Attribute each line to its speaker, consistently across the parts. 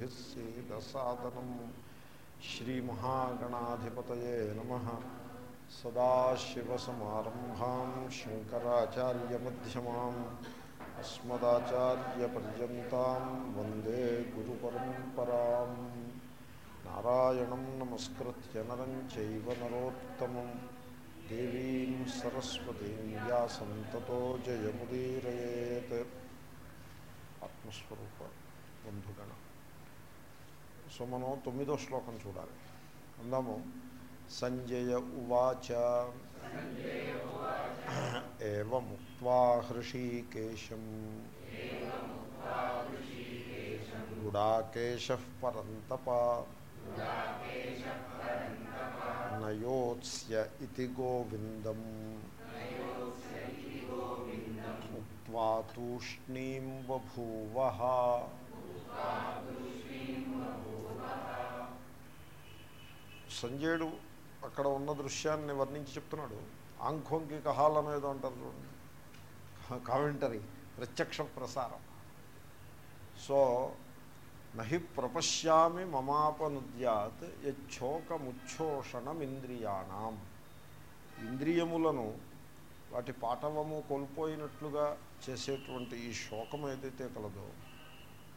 Speaker 1: बुद्धिः सीदसादनम् श्रीमहागणाधिपतये नमः सदाशिवसमारम्भां शङ्कराचार्यमध्यमाम् अस्मदाचार्यपर्यन्तां वन्दे गुरुपरम्पराम् नारायणं नमस्कृत्य नरं चैव नरोत्तमं देवीं सरस्वतीं व्यासं ततो जयमुदीरयेत् ఆత్మస్వరూప బంధుగణ సో మనం తొమ్మిదో శ్లోకం చూడాలి. అందాము. సంజయ ఉవాచ. ఏముక్వా హృషీకేశం. గుడాకేశ పరంతప. నయోత్స్య ఇది గోవిందం. ఉక్వా తూష్ణీం బభూవ సంజయుడు అక్కడ ఉన్న దృశ్యాన్ని వర్ణించి చెప్తున్నాడు. ఆంఖోంకి కహాలం ఏదో అంటారు చూడండి. కామెంటరీ ప్రత్యక్ష ప్రసారం. సో నహి ప్రపశ్యామి మమాపనుద్యాత్ యచ్చోకముచ్ఛోషణమింద్రియాణం ఇంద్రియములను వాటి పాటవము కోల్పోయినట్లుగా చేసేటువంటి ఈ శోకం ఏదైతే కలదో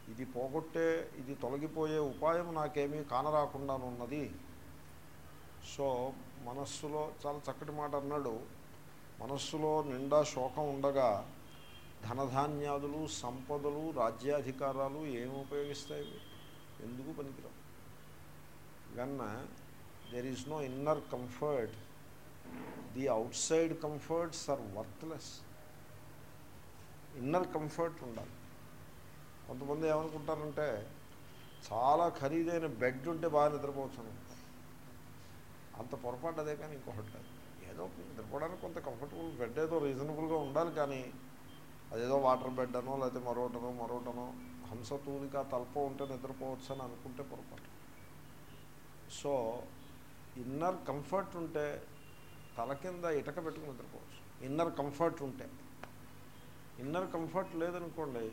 Speaker 1: ఇది పోగొట్టే ఇది తొలగిపోయే ఉపాయం నాకేమీ కానరాకుండానున్నది. సో మనస్సులో చాలా చక్కటి మాట అన్నాడు. మనస్సులో నిండా శోకం ఉండగా ధనధాన్యాదులు సంపదలు రాజ్యాధికారాలు ఏమి ఉపయోగిస్తాయి? ఎందుకు పనికిరావు? గన్న there is no inner comfort the outside comforts are worthless inner comfort ఉండాలి. కొంతమంది ఏమనుకుంటారంటే చాలా ఖరీదైన బెడ్ ఉంటే బాగా నిద్రపోవచ్చు. అంత పొరపాటు అదే కానీ ఇంకొకటి కాదు. ఏదో నిద్రపోవడానికి కొంత కంఫర్టబుల్ బెడ్ ఏదో రీజనబుల్గా ఉండాలి కానీ అదేదో వాటర్ బెడ్ అనో లేకపోతే మరోటనో మరోటనో హంసతూలిక తలపో ఉంటే నిద్రపోవచ్చు అని అనుకుంటే పొరపాటు. సో ఇన్నర్ కంఫర్ట్ ఉంటే తల కింద ఇటక పెట్టుకుని నిద్రపోవచ్చు. ఇన్నర్ కంఫర్ట్ ఉంటే. ఇన్నర్ కంఫర్ట్ లేదనుకోండి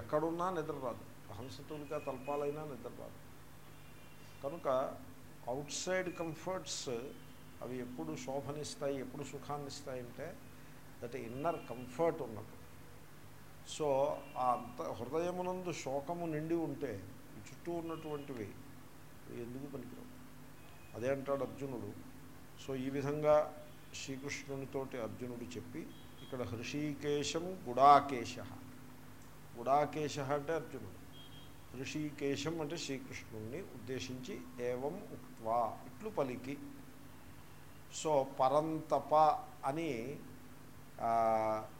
Speaker 1: ఎక్కడున్నా నిద్ర రాదు హంసతులుగా తలపాలైనా నిద్ర రాదు కనుక అవుట్ సైడ్ కంఫర్ట్స్ అవి ఎప్పుడు శోభనిస్తాయి ఎప్పుడు సుఖాన్ని ఇస్తాయంటే దట్ ఇన్నర్ కంఫర్ట్ ఉన్నట్టు సో ఆ అంత హృదయమునందు శోకము నిండి ఉంటే చుట్టూ ఉన్నటువంటివి ఎందుకు పనికిరావు? అదే అంటాడు అర్జునుడు. సో ఈ విధంగా శ్రీకృష్ణునితోటి అర్జునుడు చెప్పి ఇక్కడ హృషీకేశం గుడాకేశ. గుడాకేశ అంటే అర్జునుడు. ఋషికేశం అంటే శ్రీకృష్ణుణ్ణి ఉద్దేశించి ఏవం ఉక్వా ఇట్లు పలికి. సో పరంతప అని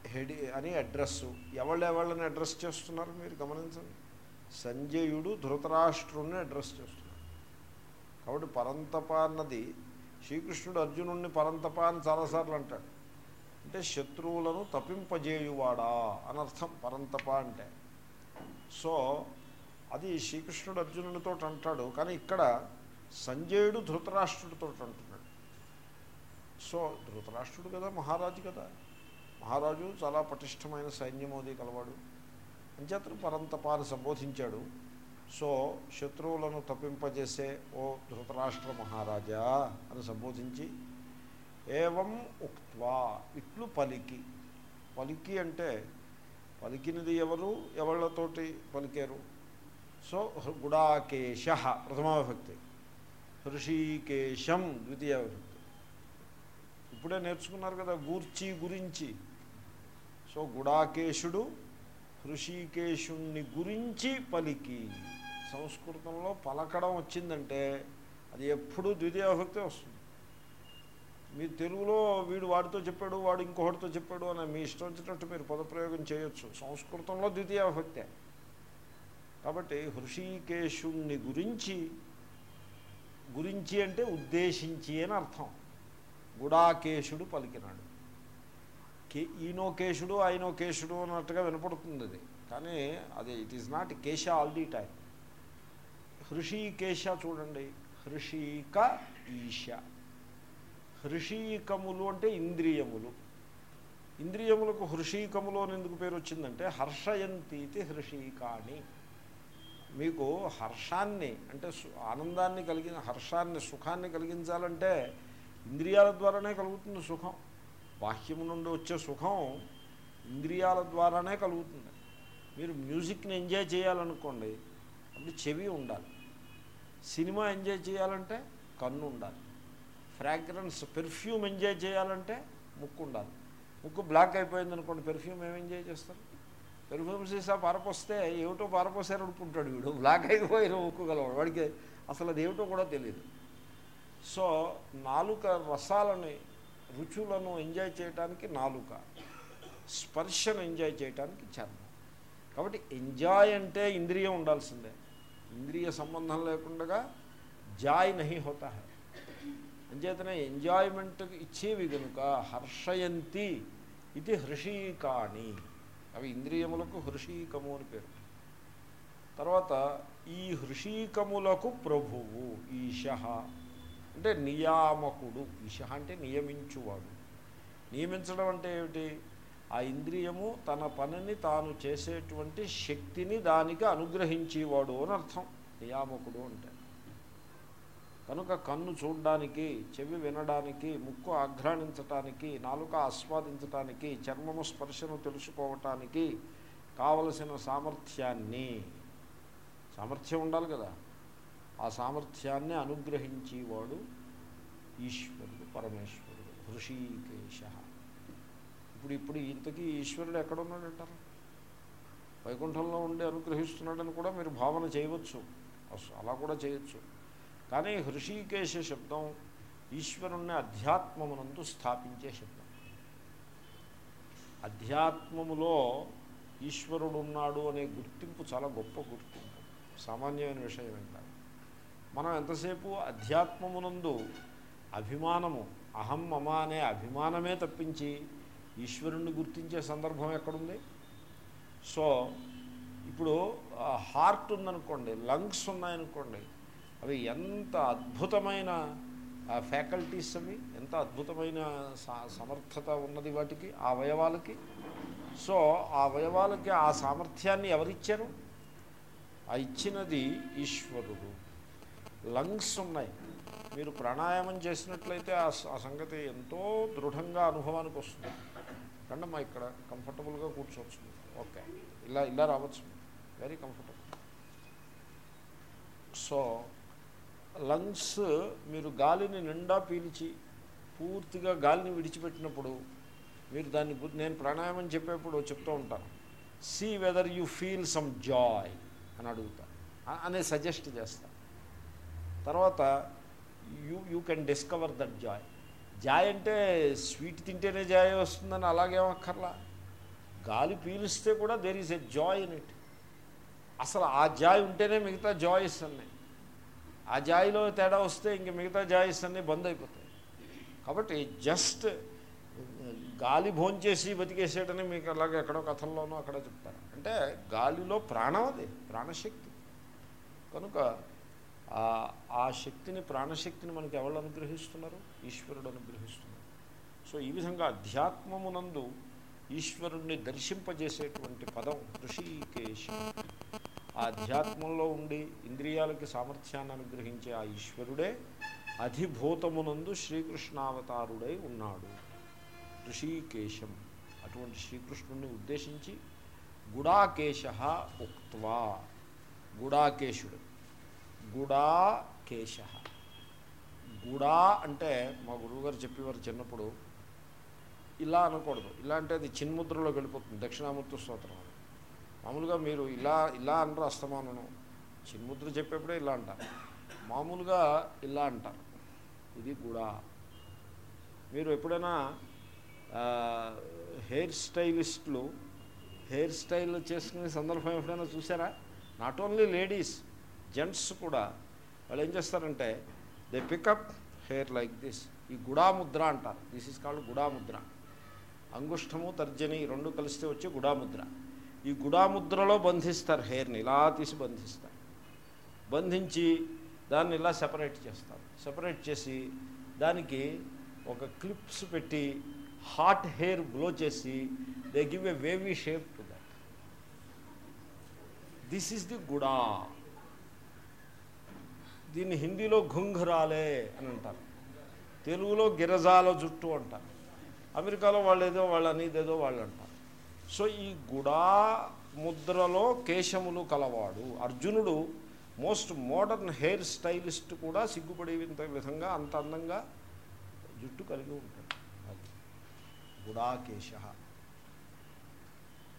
Speaker 1: హెడి అని అడ్రస్సు. ఎవళ్ళెవళ్ళని అడ్రస్ చేస్తున్నారు మీరు గమనించండి? సంజయుడు ధృతరాష్ట్రుణ్ణి అడ్రస్ చేస్తున్నారు. కాబట్టి పరంతప అన్నది శ్రీకృష్ణుడు అర్జునుడిని పరంతప అని చాలాసార్లు అంటాడు. అంటే శత్రువులను తప్పింపజేయువాడా అనర్థం పరంతప అంటే. సో అది శ్రీకృష్ణుడు అర్జునుడితో అంటాడు కానీ ఇక్కడ సంజయుడు ధృతరాష్ట్రుడితో అంటున్నాడు. సో ధృతరాష్ట్రుడు కదా మహారాజు కదా. మహారాజు చాలా పటిష్టమైన సైన్యమోది కలవాడు. అంచేతను పరంతపాన్ని సంబోధించాడు. సో శత్రువులను తప్పింపజేసే ఓ ధృతరాష్ట్ర మహారాజా అని సంబోధించి ఏవం ఉక్వా ఇట్లు పలికి. పలికి అంటే పలికినది ఎవరు? ఎవళ్ళతోటి పలికారు? సో గుడాకేశ ప్రథమావిభక్తి హృషీకేశం ద్వితీయ విభక్తి ఇప్పుడే నేర్చుకున్నారు కదా గూర్చి గురించి. సో గుడాకేశుడు హృషికేశుణ్ణి గురించి పలికి. సంస్కృతంలో పలకడం వచ్చిందంటే అది ఎప్పుడూ ద్వితీయ విభక్తి వస్తుంది. మీరు తెలుగులో వీడు వాడితో చెప్పాడు వాడు ఇంకొకటితో చెప్పాడు అని మీ ఇష్టం వచ్చినట్టు మీరు పదప్రయోగం చేయొచ్చు. సంస్కృతంలో ద్వితీయ విభక్తే కాబట్టి హృషికేశుణ్ణి గురించి గురించి అంటే ఉద్దేశించి అని అర్థం. గుడాకేశుడు పలికినాడు. కే ఈనో కేశుడు ఆయనో కేశుడు అన్నట్టుగా వినపడుతుంది అది. కానీ అది ఇట్ ఈస్ నాట్ కేశ ఆల్ ది టైం హృషికేశ చూడండి. హృషిక ఈశ. హృషీకములు అంటే ఇంద్రియములు. ఇంద్రియములకు హృషీకములు అని ఎందుకు పేరు వచ్చిందంటే హర్షయంతీతి హృషీకాణి. మీకు హర్షాన్ని అంటే సు- ఆనందాన్ని కలిగిన హర్షాన్ని సుఖాన్ని కలిగించాలంటే ఇంద్రియాల ద్వారానే కలుగుతుంది సుఖం. బాహ్యము నుండి వచ్చే సుఖం ఇంద్రియాల ద్వారానే కలుగుతుంది. మీరు మ్యూజిక్ని ఎంజాయ్ చేయాలనుకోండి అప్పుడు చెవి ఉండాలి. సినిమా ఎంజాయ్ చేయాలంటే కన్ను ఉండాలి. ఫ్రాగ్రెన్స్ పెర్ఫ్యూమ్ ఎంజాయ్ చేయాలంటే ముక్కు ఉండాలి ముక్కు బ్లాక్ అయిపోయింది అనుకోండి పెర్ఫ్యూమ్ ఏం ఎంజాయ్ చేస్తారు? పెర్ఫ్యూమ్ సీసా పారపోస్తే ఏమిటో పారపోసారు అనుకుంటాడు వీడు. బ్లాక్ అయిపోయిన ముక్కు గలవాడు. వాడికి అసలు అది ఏమిటో కూడా తెలియదు సో నాలుక రసాలని రుచులను ఎంజాయ్ చేయడానికి నాలుక. స్పర్శను ఎంజాయ్ చేయడానికి చర్మం. కాబట్టి ఎంజాయ్ అంటే ఇంద్రియం ఉండాల్సిందే. ఇంద్రియ సంబంధం లేకుండా జాయ్ నహి హోతా హై. అంచేతనే ఎంజాయ్మెంట్ ఇచ్చేవి కనుక హర్షయంతి ఇది హృషీకాణి. అవి ఇంద్రియములకు హృషీకము అని పేరు. తర్వాత ఈ హృషీకములకు ప్రభువు ఈశ. అంటే నియామకుడు. ఈశ అంటే నియమించువాడు. నియమించడం అంటే ఏమిటి? ఆ ఇంద్రియము తన పనిని తాను చేసేటువంటి శక్తిని దానికి అనుగ్రహించేవాడు అని అర్థం. నియామకుడు అంటే. కనుక కన్ను చూడడానికి చెవి వినడానికి ముక్కు ఆఘ్రాణించటానికి నాలుక ఆస్వాదించటానికి చర్మము స్పర్శను తెలుసుకోవటానికి కావలసిన సామర్థ్యాన్ని సామర్థ్యం ఉండాలి కదా. ఆ సామర్థ్యాన్ని అనుగ్రహించేవాడు ఈశ్వరుడు పరమేశ్వరుడు. హృషీకేశ. ఇప్పుడు ఇప్పుడు ఇంతకీ ఈశ్వరుడు ఎక్కడున్నాడంటారు? వైకుంఠంలో ఉండి అనుగ్రహిస్తున్నాడని కూడా మీరు భావన చేయవచ్చు. అలా కూడా చేయొచ్చు. కానీ హృషీకేశ శబ్దం ఈశ్వరుణ్ణి అధ్యాత్మమునందు స్థాపించే శబ్దం. అధ్యాత్మములో ఈశ్వరుడు ఉన్నాడు అనే గుర్తింపు చాలా గొప్ప గుర్తింపు. సామాన్యమైన విషయం ఏంటారు మనం ఎంతసేపు అధ్యాత్మమునందు అభిమానము అహం మమ అనే అభిమానమే తప్పించి ఈశ్వరుణ్ణి గుర్తించే సందర్భం ఎక్కడుంది? సో ఇప్పుడు హార్ట్ ఉందనుకోండి లంగ్స్ ఉన్నాయనుకోండి అవి ఎంత అద్భుతమైన ఫ్యాకల్టీస్ అవి ఎంత అద్భుతమైన సా- సమర్థత ఉన్నది వాటికి ఆ అవయవాలకి. సో ఆ అవయవాలకి ఆ సామర్థ్యాన్ని ఎవరిచ్చారు? ఆ ఇచ్చినది ఈశ్వరుడు. లంగ్స్ ఉన్నాయి. మీరు ప్రాణాయామం చేసినట్లయితే ఆ సంగతి ఎంతో దృఢంగా అనుభవానికి వస్తుంది. కండి మా ఇక్కడ కంఫర్టబుల్గా కూర్చోవచ్చు. ఓకే. ఇలా ఇలా రావచ్చు. వెరీ కంఫర్టబుల్ సో లంగ్స్ మీరు గాలిని నిండా పీల్చి పూర్తిగా గాలిని విడిచిపెట్టినప్పుడు మీరు దాన్ని నేను ప్రాణాయామం చెప్పేప్పుడు చెప్తూ ఉంటాను see whether you feel some joy అని అడుగుతా. అనే సజెస్ట్ చేస్తా. తర్వాత you you can discover that joy joy అంటే స్వీట్ తింటేనే జాయ్ వస్తుందని అలాగేమక్కర్లా గాలి పీలిస్తే కూడా there is a joy in it అసలు ఆ జాయ్ ఉంటేనే మిగతా జాయ్స్ అన్నీ. ఆ జాయిలో తేడా వస్తే ఇంక మిగతా జాయిస్ అన్నీ బంద్ అయిపోతాయి. కాబట్టి జస్ట్ గాలి భోంచేసి బతికేసేటని మీకు అలాగే ఎక్కడో కథల్లోనో అక్కడ చెప్తారు. అంటే గాలిలో ప్రాణం అది ప్రాణశక్తి. కనుక ఆ- శక్తిని ప్రాణశక్తిని మనకి ఎవరు అనుగ్రహిస్తున్నారు? ఈశ్వరుడు అనుగ్రహిస్తున్నారు. సో ఈ విధంగా అధ్యాత్మమునందు ఈశ్వరుణ్ణి దర్శింపజేసేటువంటి పదం ఋషికేశం. ఆధ్యాత్మంలో ఉండి ఇంద్రియాలకి సామర్థ్యాన్ని అనుగ్రహించే ఆ ఈశ్వరుడే అధిభూతమునందు శ్రీకృష్ణావతారుడై ఉన్నాడు. ఋషికేశం. అటువంటి శ్రీకృష్ణుడిని ఉద్దేశించి గుడాకేశ ఉక్త్వా. గుడాకేశుడు. గుడాకేశ. గుడా అంటే మా గురువుగారు చెప్పేవారు చిన్నప్పుడు ఇలా అనకూడదు. ఇలా అంటే అది చిన్ముద్రలోకి వెళ్ళిపోతుంది. దక్షిణామూర్తి స్తోత్రం. మామూలుగా మీరు ఇలా ఇలా అనరు అస్తమానను. చిన్ముద్ర చెప్పేప్పుడే ఇలా అంటారు మామూలుగా ఇలా అంటారు. ఇది కూడా. మీరు ఎప్పుడైనా హెయిర్ స్టైలిస్టులు హెయిర్ స్టైల్ చేసుకునే సందర్భం ఎప్పుడైనా చూసారా నాట్ ఓన్లీ లేడీస్ జెంట్స్ కూడా. వాళ్ళు ఏం చేస్తారంటే they pick up hair like this ఈ గుడాముద్ర అంటారు. దిస్ ఇస్ కాల్డ్ గుడాముద్ర. అంగుష్టము తర్జని రెండు కలిస్తే వచ్చే గుడాముద్ర. ఈ గుడాముద్రలో బంధిస్తారు హెయిర్ని ఇలా తీసి బంధిస్తారు. బంధించి దాన్ని ఇలా సెపరేట్ చేస్తారు. సెపరేట్ చేసి దానికి ఒక క్లిప్స్ పెట్టి హాట్ హెయిర్ బ్లో చేసి they give a wavy shape to that this is the గుడా దీన్ని హిందీలో ఘుంఘరాలే అని అంటారు. తెలుగులో గిరజాల జుట్టు అంటారు. అమెరికాలో వాళ్ళు ఏదో వాళ్ళు అనేది ఏదో వాళ్ళు అంటారు. సో ఈ గుడా ముద్రలో కేశములు కలవాడు. అర్జునుడు మోస్ట్ మోడర్న్ హెయిర్ స్టైలిస్ట్ కూడా సిగ్గుపడే విధంగా అంత అందంగా జుట్టు కలిగి ఉంటాడు. అది గుడాకేశ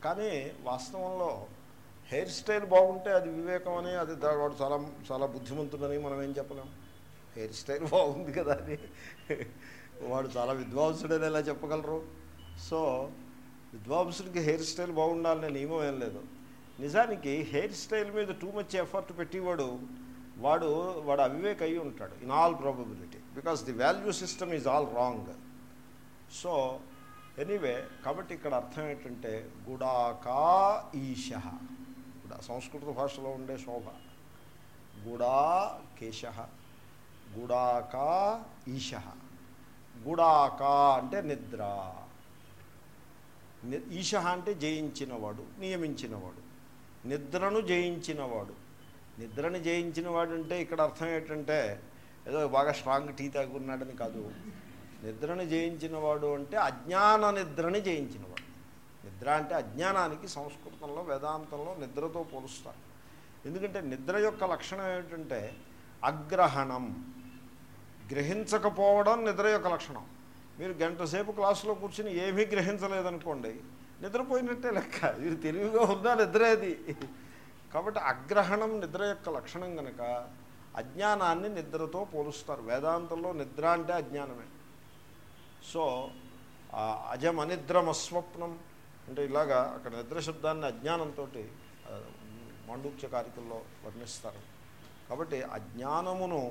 Speaker 1: కానీ వాస్తవంలో హెయిర్ స్టైల్ బాగుంటే అది వివేకం అని అది వాడు చాలా చాలా బుద్ధిమంతుడని మనం ఏం చెప్పలేం. హెయిర్ స్టైల్ బాగుంది కదా అని. వాడు చాలా విద్వాంసుడని ఎలా చెప్పగలరు? సో విద్వాంసుడికి హెయిర్ స్టైల్ బాగుండాలనే నియమం ఏం లేదు. నిజానికి హెయిర్ స్టైల్ మీద టూ మచ్ ఎఫర్ట్ పెట్టేవాడు వాడు వాడు అవివేక్ అయి ఉంటాడు in all probability because the value system is all wrong so anyway కాబట్టి ఇక్కడ అర్థం ఏంటంటే గుడాకా ఈశ. గుడా సంస్కృత భాషలో ఉండే శోభ. గుడా కేశ. గుడాకా ఈశ. గుడాకా అంటే నిద్ర. ఈశ అంటే జయించినవాడు నియమించినవాడు. నిద్రను జయించినవాడు. నిద్రను జయించినవాడు అంటే ఇక్కడ అర్థం ఏంటంటే ఏదో బాగా స్ట్రాంగ్ టీ తాగున్నాడని కాదు. నిద్రను జయించినవాడు అంటే అజ్ఞాన నిద్రని జయించినవాడు. నిద్ర అంటే అజ్ఞానానికి సంస్కృతంలో వేదాంతంలో నిద్రతో పోలుస్తారు. ఎందుకంటే నిద్ర యొక్క లక్షణం ఏమిటంటే అగ్రహణం. గ్రహించకపోవడం నిద్ర యొక్క లక్షణం. మీరు గంట సేపు క్లాసులో కూర్చుని ఏమీ గ్రహించలేదనుకోండి నిద్రపోయినట్టే లెక్క. ఇది తెలివిగా ఉందా నిద్రేది కాబట్టి అగ్రహణం నిద్ర యొక్క లక్షణం కనుక అజ్ఞానాన్ని నిద్రతో పోలుస్తారు. వేదాంతంలో నిద్ర అంటే అజ్ఞానమే. సో అజమనిద్రమస్వప్నం అంటే ఇలాగా అక్కడ నిద్ర శబ్దాన్ని అజ్ఞానంతో మాండూక్య కారికల్లో వర్ణిస్తారు. కాబట్టి అజ్ఞానమును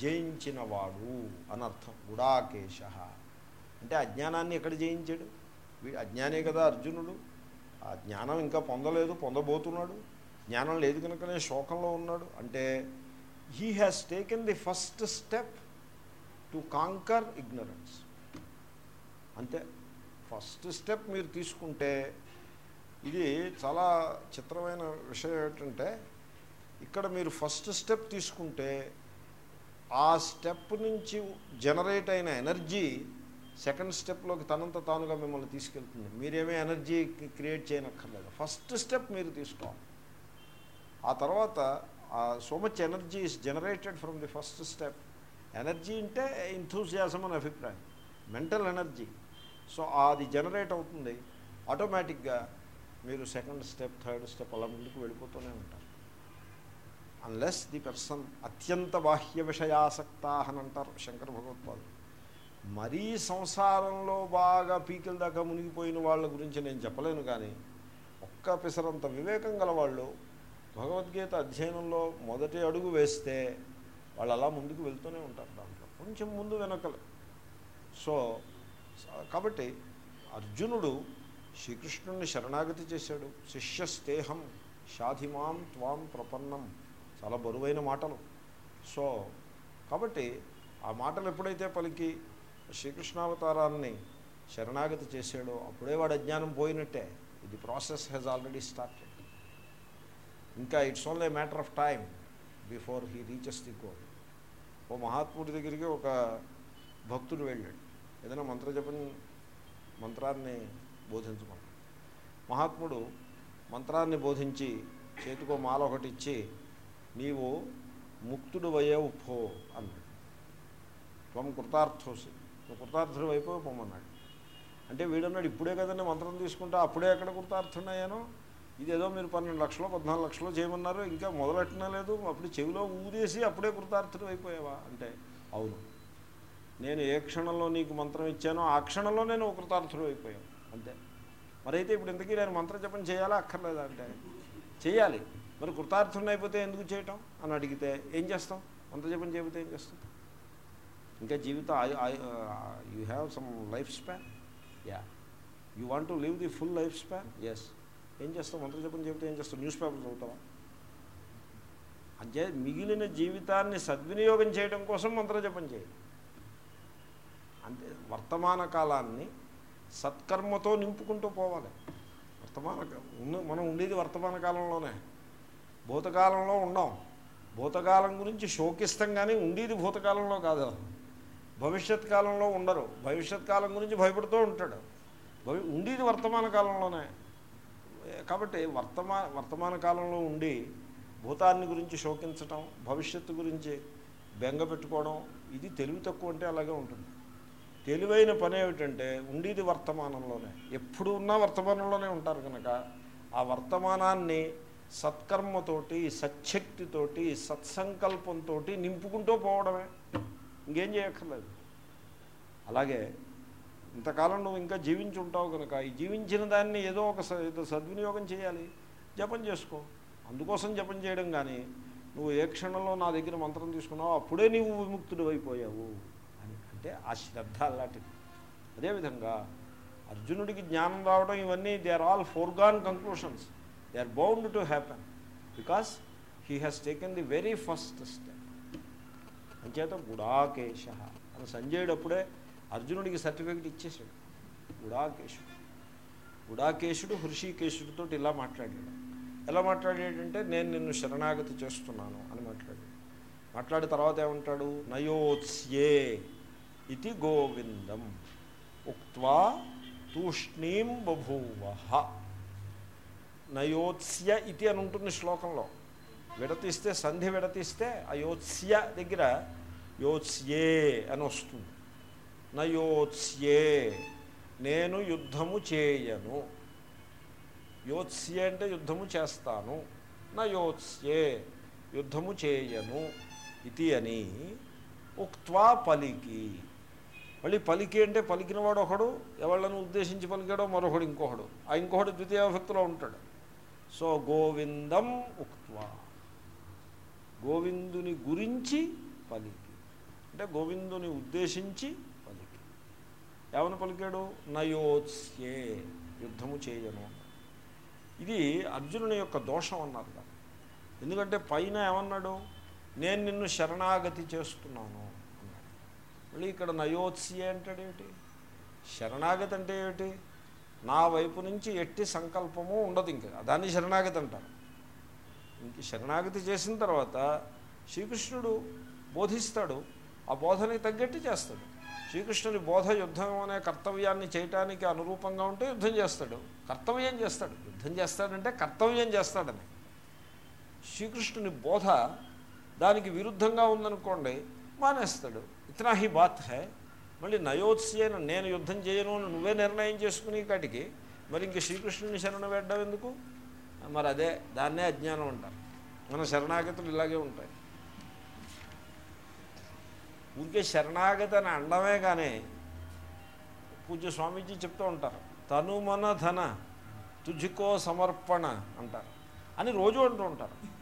Speaker 1: జయించినవాడు అనర్థం. గుడాకేశ. అంటే అజ్ఞానాన్ని ఎక్కడ జయించాడు? వీడు అజ్ఞానే కదా అర్జునుడు. ఆ జ్ఞానం ఇంకా పొందలేదు పొందబోతున్నాడు. జ్ఞానం లేదు కనుకనే శోకంలో ఉన్నాడు. అంటే he has taken the first step to conquer ignorance అంతే. ఫస్ట్ స్టెప్ మీరు తీసుకుంటే ఇది చాలా చిత్రమైన విషయం ఏంటంటే ఇక్కడ మీరు ఫస్ట్ స్టెప్ తీసుకుంటే ఆ స్టెప్ నుంచి జనరేట్ అయిన ఎనర్జీ సెకండ్ స్టెప్లోకి తనంత తానుగా మిమ్మల్ని తీసుకెళ్తుంది. మీరేమీ ఎనర్జీ క్రియేట్ చేయనక్కర్లేదు. ఫస్ట్ స్టెప్ మీరు తీసుకోవాలి. ఆ తర్వాత so much energy is generated from the first step energy అంటే ఇంథూజియాజం అని అభిప్రాయం. మెంటల్ ఎనర్జీ సో అది జనరేట్ అవుతుంది. ఆటోమేటిక్గా మీరు సెకండ్ స్టెప్ థర్డ్ స్టెప్ అలా ముందుకు వెళ్ళిపోతూనే ఉంటారు. అన్లెస్ ది పర్సన్ అత్యంత బాహ్య విషయాసక్త అని అంటారు శంకర భగవత్పాదులు. మరీ సంసారంలో బాగా పీకిల దాకా మునిగిపోయిన వాళ్ళ గురించి నేను చెప్పలేను కానీ ఒక్క పిసరంత వివేకం గల వాళ్ళు భగవద్గీత అధ్యయనంలో మొదటి అడుగు వేస్తే వాళ్ళు అలా ముందుకు వెళ్తూనే ఉంటారు దాంట్లో. కొంచెం ముందు వెనకలు. సో కాబట్టి అర్జునుడు శ్రీకృష్ణుడిని శరణాగతి చేశాడు. శిష్యస్తేహం షాధిమాం త్వాం ప్రపన్నం. చాలా బరువైన మాటలు. సో కాబట్టి ఆ మాటలు ఎప్పుడైతే పలికి శ్రీకృష్ణావతారాన్ని శరణాగతి చేశాడో అప్పుడే వాడు అజ్ఞానం పోయినట్టే. ఇది ప్రాసెస్ హ్యాజ్ ఆల్రెడీ స్టార్టెడ్ ఇంకా it's only matter of time before he reaches the goal ఓ మహాత్ముడి దగ్గరికి ఒక భక్తుడు వెళ్ళాడు. ఏదైనా మంత్రజపం మంత్రాన్ని బోధించమన్నాడు. మహాత్ముడు మంత్రాన్ని బోధించి చేతికో మాల ఒకటి ఇచ్చి నీవు ముక్తుడు అయ్యావు పో అన్నాడు. త్వం కృతార్థోసి. నువ్వు కృతార్థుడు అయిపోయి పొమ్మన్నాడు. అంటే వీడన్నాడు ఇప్పుడే కదండి మంత్రం తీసుకుంటా అప్పుడే ఎక్కడ కృతార్థున్నాయానో ఇదేదో మీరు పన్నెండు లక్షలు పద్నాలుగు లక్షలు చేయమన్నారు ఇంకా మొదలెట్టనే లేదు అప్పుడు చెవిలో ఊదేసి అప్పుడే కృతార్థుడు అయిపోయావా అంటే అవును. నేను ఏ క్షణంలో నీకు మంత్రం ఇచ్చానో ఆ క్షణంలో నేను కృతార్థుడు అయిపోయాను అంతే. మరైతే ఇప్పుడు ఇంతకీ నేను మంత్ర జపం చేయాలా అక్కర్లేదా అంటే? చేయాలి. మరి కృతార్థుని అయిపోతే ఎందుకు చేయటం? అని అడిగితే ఏం చేస్తాం? మంత్ర జపం చేయకపోతే ఏం చేస్తాం? ఇంకా జీవితం you have some life span yeah you want to live the full life span yes ఏం చేస్తావు? మంత్ర జపం చెబితే ఏం చేస్తావు? న్యూస్ పేపర్ చదువుతావా? అంటే మిగిలిన జీవితాన్ని సద్వినియోగం చేయడం కోసం మంత్ర జపం చేయాలి అంటే వర్తమాన కాలాన్ని సత్కర్మతో నింపుకుంటూ పోవాలి. వర్తమాన ఉన్న మనం ఉండేది వర్తమాన కాలంలోనే. భూతకాలంలో ఉండం భూతకాలం గురించి శోకిస్తాం కానీ ఉండేది భూతకాలంలో కాదు. భవిష్యత్ కాలంలో ఉండరు. భవిష్యత్ కాలం గురించి భయపడుతూ ఉంటాడు. భవి ఉండేది వర్తమాన కాలంలోనే. కాబట్టి వర్తమా వర్తమాన కాలంలో ఉండి భూతాన్ని గురించి శోకించటం భవిష్యత్తు గురించి బెంగ పెట్టుకోవడం ఇది తెలివి తక్కువ అంటే అలాగే ఉంటుంది. తెలివైన పని ఏమిటంటే ఉండేది వర్తమానంలోనే. ఎప్పుడు ఉన్నా వర్తమానంలోనే ఉంటారు కనుక ఆ వర్తమానాన్ని సత్కర్మతోటి సచ్చక్తితోటి సత్సంకల్పంతో నింపుకుంటూ పోవడమే. ఇంకేం చేయక్కర్లేదు. అలాగే ఇంతకాలం నువ్వు ఇంకా జీవించి ఉంటావు కనుక ఈ జీవించిన దాన్ని ఏదో ఒక సద్వినియోగం చేయాలి. జపం చేసుకో. అందుకోసం జపం చేయడం కానీ నువ్వు ఏ క్షణంలో నా దగ్గర మంత్రం తీసుకున్నావు అప్పుడే నీవు విముక్తుడు అయిపోయావు అని. అంటే ఆ శ్రద్ధ అలాంటిది. అదేవిధంగా అర్జునుడికి జ్ఞానం రావడం ఇవన్నీ they are all foregone conclusions they are bound to happen because he has taken the very first step అంచేత గుడాకేశ అని సంజయుడు అప్పుడే అర్జునుడికి సర్టిఫికెట్ ఇచ్చేసాడు గుడాకేశుడు గుడాకేశుడు హృషికేశుడితో ఇలా మాట్లాడాడు. ఎలా మాట్లాడాడంటే నేను నిన్ను శరణాగతి చేస్తున్నాను అని మాట్లాడాడు. మాట్లాడిన తర్వాత ఏమంటాడు? నయోత్స్యే ఇది గోవిందం ఉక్వా తూష్ణీం బభూవ. నయోత్స్య ఇది అని ఉంటుంది శ్లోకంలో. విడతీస్తే సంధి విడతీస్తే ఆ యోత్స్య దగ్గర యోత్స్యే అని వస్తుంది. నయోత్స్యే నేను యుద్ధము చేయను. యోత్స్యే అంటే యుద్ధము చేస్తాను. నా యోత్స్యే యుద్ధము చేయను. ఇది అని ఉక్త్వా పలికి. మళ్ళీ పలికి అంటే పలికినవాడు ఒకడు ఎవళ్ళను ఉద్దేశించి పలికాడో మరొకడు ఇంకొకడు. ఆ ఇంకొకడు ద్వితీయ భక్తిలో ఉంటాడు. సో గోవిందం ఉక్త్వా. గోవిందుని గురించి పలికి. అంటే గోవిందుని ఉద్దేశించి పలికి. ఏమని పలికాడు? నయోత్స్యే యుద్ధము చేయను. ఇది అర్జునుని యొక్క దోషం అన్నారు ఎందుకంటే పైన ఏమన్నాడు? నేను నిన్ను శరణాగతి చేస్తున్నాను అన్నాడు. మళ్ళీ ఇక్కడ నయోత్స్యే అంటాడేమిటి శరణాగతి అంటే ఏమిటి? నా వైపు నుంచి ఎట్టి సంకల్పము ఉండదు ఇంకా. దాన్ని శరణాగతి అంటారు. ఇంక శరణాగతి చేసిన తర్వాత శ్రీకృష్ణుడు బోధిస్తాడు ఆ బోధనకి తగ్గట్టు చేస్తాడు. శ్రీకృష్ణుని బోధ యుద్ధం అనే కర్తవ్యాన్ని చేయటానికి అనురూపంగా ఉంటే యుద్ధం చేస్తాడు. కర్తవ్యం చేస్తాడు. యుద్ధం చేస్తాడంటే కర్తవ్యం చేస్తాడని. శ్రీకృష్ణుని బోధ దానికి విరుద్ధంగా ఉందనుకోండి మానేస్తాడు. ఇతనా హీ బాత్ హే. మళ్ళీ నయోత్స్యన నేను యుద్ధం చేయను అని నువ్వే నిర్ణయం చేసుకునే కాటికి మరి ఇంక శ్రీకృష్ణుని శరణ పెట్టడం ఎందుకు? మరి అదే దాన్నే అజ్ఞానం అంటారు. మన శరణాగతులు ఇలాగే ఉంటాయి. ఊరికే శరణాగతి అని అండమే కానీ పూజ స్వామీజీ చెప్తూ ఉంటారు. తను మన ధన తుజుకో సమర్పణ అంటారు. అని రోజు అంటూ ఉంటారు.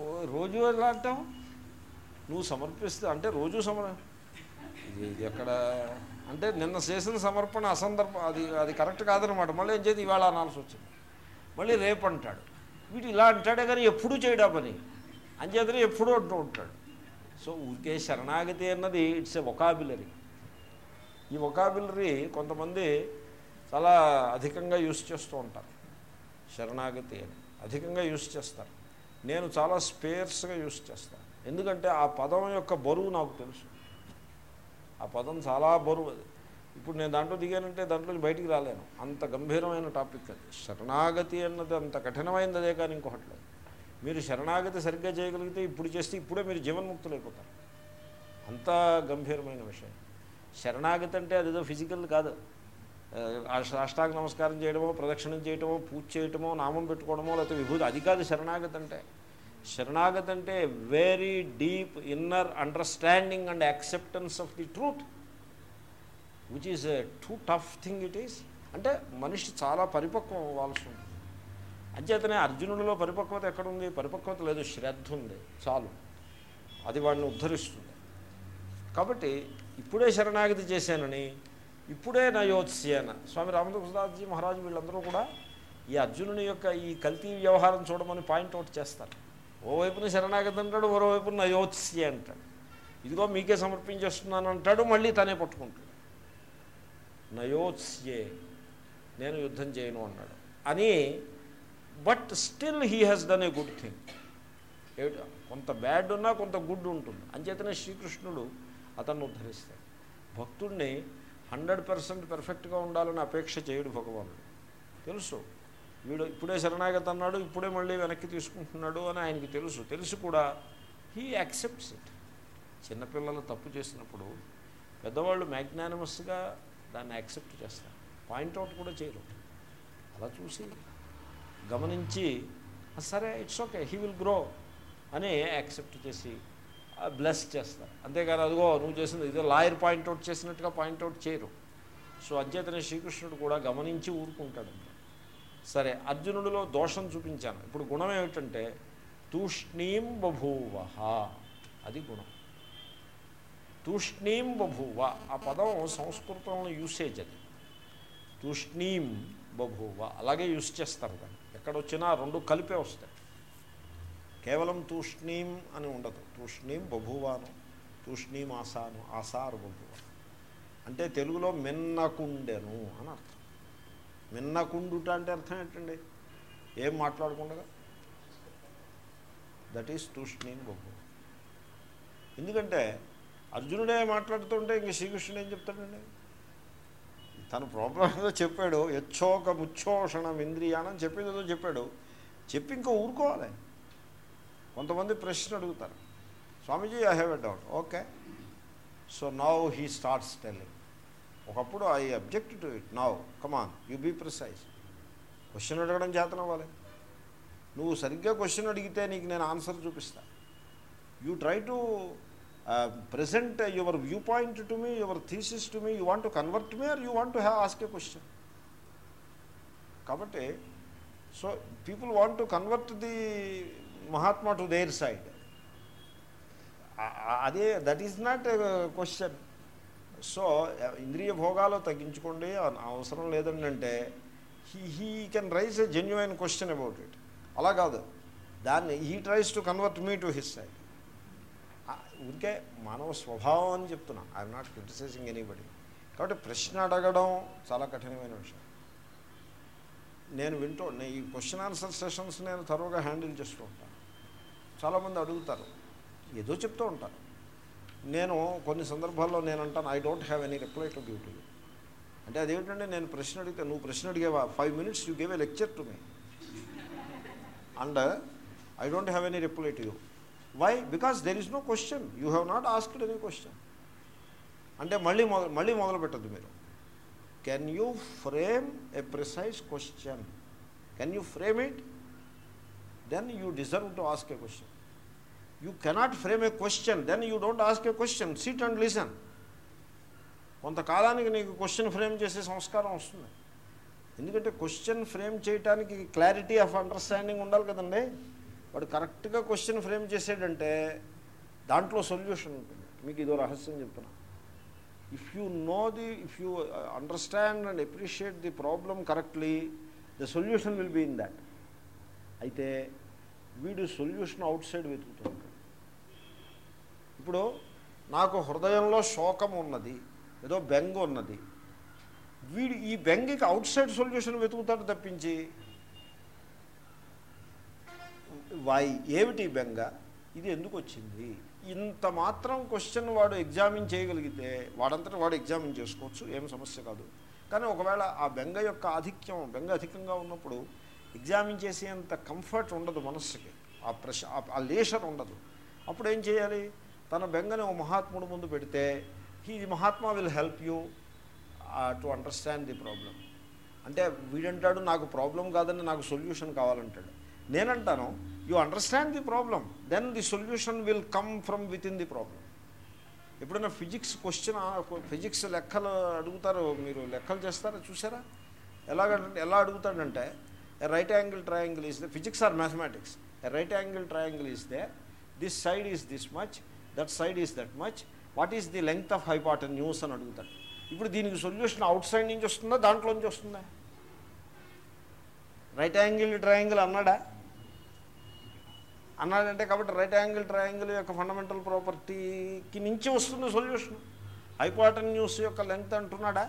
Speaker 1: ఓ, రోజు ఎలా అంటావు? నువ్వు సమర్పిస్తే అంటే రోజు సమర్ ఇది ఇది ఎక్కడ అంటే నిన్న చేసిన సమర్పణ అసందర్భ అది అది కరెక్ట్ కాదనమాట. మళ్ళీ ఏం చేతి ఇవాళ అనాల్సి వచ్చింది. మళ్ళీ రేపు అంటాడు. వీడు ఇలా అంటాడే కానీ ఎప్పుడూ చేయడా పని అంచేతనే ఎప్పుడూ అంటూ ఉంటాడు. సో ఊరికే శరణాగతి అన్నది ఇట్స్ ఎ ఒకాబులరీ ఈ ఒకాబులరీ కొంతమంది చాలా అధికంగా యూస్ చేస్తూ ఉంటారు. శరణాగతి అని. అధికంగా యూస్ చేస్తారు. నేను చాలా స్పేర్స్గా యూస్ చేస్తాను. ఎందుకంటే ఆ పదం యొక్క బరువు నాకు తెలుసు. ఆ పదం చాలా బరువు అది. ఇప్పుడు నేను దాంట్లో దిగానంటే దాంట్లో బయటికి రాలేను. అంత గంభీరమైన టాపిక్ అది. శరణాగతి అన్నది అంత కఠినమైనది అదే కానీ ఇంకొకటి లేదు. మీరు శరణాగతి సరిగ్గా చేయగలిగితే ఇప్పుడు చేస్తే ఇప్పుడే మీరు జీవన్ముక్తులైపోతారు. అంత గంభీరమైన విషయం. శరణాగతి అంటే అదేదో ఫిజికల్ కాదు. అష్టాంగ నమస్కారం చేయడమో ప్రదక్షిణం చేయడమో పూజ చేయటమో నామం పెట్టుకోవడమో లేకపోతే విభూతి అది కాదు శరణాగతి అంటే. శరణాగతి అంటే very deep inner understanding and acceptance of the truth which is too tough thing it is అంటే మనిషి చాలా పరిపక్వం అవ్వాల్సి ఉంది. అంచేతనే అర్జునుడిలో పరిపక్వత ఎక్కడుంది? పరిపక్వత లేదు శ్రద్ధ ఉంది చాలు. అది వాడిని ఉద్ధరిస్తుంది. కాబట్టి ఇప్పుడే శరణాగతి చేశానని ఇప్పుడే నయోత్స్యన స్వామి రామదాసజీ మహారాజు వీళ్ళందరూ కూడా ఈ అర్జునుని యొక్క ఈ కల్తీ వ్యవహారం చూడమని పాయింట్ అవుట్ చేస్తారు. ఓవైపున శరణాగతి అంటాడు మరోవైపున నయోత్స్య అంటాడు. ఇదిగో మీకే సమర్పించేస్తున్నాను అంటాడు మళ్ళీ తనే పట్టుకుంటాడు. నయోత్స్యే నేను యుద్ధం చేయను అన్నాడు. అని but still he has done a good thing ఏమిటి? కొంత బ్యాడ్ ఉన్నా కొంత గుడ్ ఉంటుంది. అంచేతనే శ్రీకృష్ణుడు అతన్ని ఉద్ధరిస్తాడు. భక్తుడిని హండ్రెడ్ పర్సెంట్ పెర్ఫెక్ట్గా ఉండాలని అపేక్ష చేయడు భగవానుడు. తెలుసు. వీడు ఇప్పుడే శరణాగతి అన్నాడు ఇప్పుడే మళ్ళీ వెనక్కి తీసుకుంటున్నాడు అని ఆయనకి తెలుసు. తెలుసు కూడా హీ యాక్సెప్ట్స్ ఇట్ చిన్నపిల్లలు తప్పు చేసినప్పుడు పెద్దవాళ్ళు మ్యాగ్నానిమస్గా దాన్ని యాక్సెప్ట్ చేస్తారు పాయింట్అవుట్ కూడా చేయరు. అలా చూసి గమనించి సరే it's okay he will grow అని యాక్సెప్ట్ చేసి బ్లెస్ చేస్తారు అంతేగాని అదిగో నువ్వు చేసింది ఇదో లాయర్ పాయింట్అవుట్ చేసినట్టుగా పాయింట్అవుట్ చేయరు. సో అధ్యతనే శ్రీకృష్ణుడు కూడా గమనించి ఊరుకుంటాడు సరే అర్జునుడిలో దోషం చూపించాను. ఇప్పుడు గుణం ఏమిటంటే తూష్ణీం బభూవ అది గుణం. తూష్ణీం బభూవ ఆ పదం సంస్కృతంలో యూసేజ్ అది. తూష్ణీం బభూవ. అలాగే యూస్ చేస్తారు దాన్ని. ఎక్కడొచ్చినా రెండు కలిపే వస్తాయి. కేవలం తూష్ణీం అని ఉండదు. తూష్ణీం బభూవాను తూష్ణీం ఆసాను ఆసారు బభువ. అంటే తెలుగులో మిన్నకుండెను అని అర్థం. మిన్నకుండుట అంటే అర్థం ఏంటండి? ఏం మాట్లాడకుండా దట్ ఈస్ తూష్ణీం బభువ. ఎందుకంటే అర్జునుడే మాట్లాడుతుంటే ఇంక శ్రీకృష్ణుడు ఏం చెప్తాడండి? తన ప్రాబ్లం ఏదో చెప్పాడు యచ్చోక ముచ్చోషణం ఇంద్రియానం చెప్పింది ఏదో చెప్పాడు. చెప్పి ఇంకా ఊరుకోవాలి. కొంతమంది ప్రశ్న అడుగుతారు. Swamiji I have a doubt okay so now he starts telling ఒకప్పుడు I object to it now come on you be precise question అడగడం చేతనవ్వాలి నువ్వు సరిగ్గా క్వశ్చన్ అడిగితే నీకు నేను ఆన్సర్ చూపిస్తా. You try to present your view point to me your thesis to me you want to convert me or you want to have ask a question కాబట్టి so people want to convert the Mahatma to their side అదే that is not question so ఇంద్రియ భోగాలు తగ్గించుకోండి అవసరం లేదండి అంటే he he can raise a genuine question about it అలా కాదు. దాన్ని he tries to convert me to his side ఊరికే మానవ స్వభావం అని చెప్తున్నా ఐఎమ్ నాట్ క్రిటిసైజింగ్ ఎనీబడి కాబట్టి ప్రశ్న అడగడం చాలా కఠినమైన విషయం. నేను వింటూ నేను ఈ క్వశ్చన్ ఆన్సర్ సెషన్స్ నేను తరువుగా హ్యాండిల్ చేస్తూ ఉంటాను. చాలామంది అడుగుతారు. ఏదో చెప్తూ ఉంటారు. నేను కొన్ని సందర్భాల్లో నేను అంటాను I don't have any reply to give to you అంటే అదేమిటంటే నేను ప్రశ్న అడిగితే నువ్వు ప్రశ్న అడిగేవా? Five minutes you gave a lecture to me and I don't have any reply to you why because there is no question you have not asked any question అంటే మళ్ళీ మొదలు మళ్ళీ మొదలు పెట్టద్దు మీరు. Can you frame a precise question can you frame it then you deserve to ask a question you cannot frame a question then you don't ask a question seat and listen కొంతకాలానికి నీకు question frame చేసే సంస్కారం వస్తుంది. ఎందుకంటే question frame చేయడానికి clarity of understanding ఉండాలి కదండి. వాడు కరెక్ట్గా క్వశ్చన్ ఫ్రేమ్ చేసాడంటే దాంట్లో సొల్యూషన్ ఉంటుంది. మీకు ఇదో రహస్యం చెప్తున్నా. If you know the if you understand and appreciate the problem correctly the solution will be in that అయితే వీడు సొల్యూషన్ అవుట్ సైడ్ వెతుకుతూ ఇప్పుడు నాకు హృదయంలో శోకం ఉన్నది ఏదో బెంగ ఉన్నది. వీడు ఈ బెంగకి అవుట్ సైడ్ సొల్యూషన్ వెతుకుతాడు తప్పించి వాయి ఏమిటి బెంగ? ఇది ఎందుకు వచ్చింది ఇంత మాత్రం క్వశ్చన్ వాడు ఎగ్జామిన్ చేయగలిగితే వాడంతటా వాడు ఎగ్జామిన్ చేసుకోవచ్చు ఏం సమస్య కాదు. కానీ ఒకవేళ ఆ బెంగ యొక్క ఆధిక్యం బెంగ అధికంగా ఉన్నప్పుడు ఎగ్జామిన్ చేసేంత కంఫర్ట్ ఉండదు మనస్సుకి. ఆ ప్రశ ఆ- ఆ లేషర్ ఉండదు. అప్పుడు ఏం చేయాలి? తన బెంగని ఓ మహాత్ముడు ముందు పెడితే he Mahatma will help you to understand the problem అంటే వీడంటాడు నాకు ప్రాబ్లం కాదని నాకు సొల్యూషన్ కావాలంటాడు. నేనంటాను you understand the problem then the solution will come from within the problem ఎప్పుడైనా ఫిజిక్స్ క్వశ్చన్ ఫిజిక్స్ లెక్కలు అడుగుతారు మీరు లెక్కలు చేస్తారా చూసారా? ఎలాగంటే ఎలా అడుగుతాడంటే right angle triangle is the physics or mathematics a right angle triangle is the this side is this much that side is that much what is the length of hypotenuse అని అడుగుతాడు. ఇప్పుడు దీనికి సొల్యూషన్ అవుట్ సైడ్ నుంచి వస్తుందా దాంట్లో నుంచి వస్తుందా? Right angle triangle అన్నాడా? అన్నాడంటే కాబట్టి రైట్ యాంగిల్ ట్రయాంగిల్ యొక్క ఫండమెంటల్ ప్రాపర్టీకి నుంచి వస్తుంది సొల్యూషన్ హైపాటన్ న్యూస్ యొక్క లెంగ్త్ అంటున్నాడా?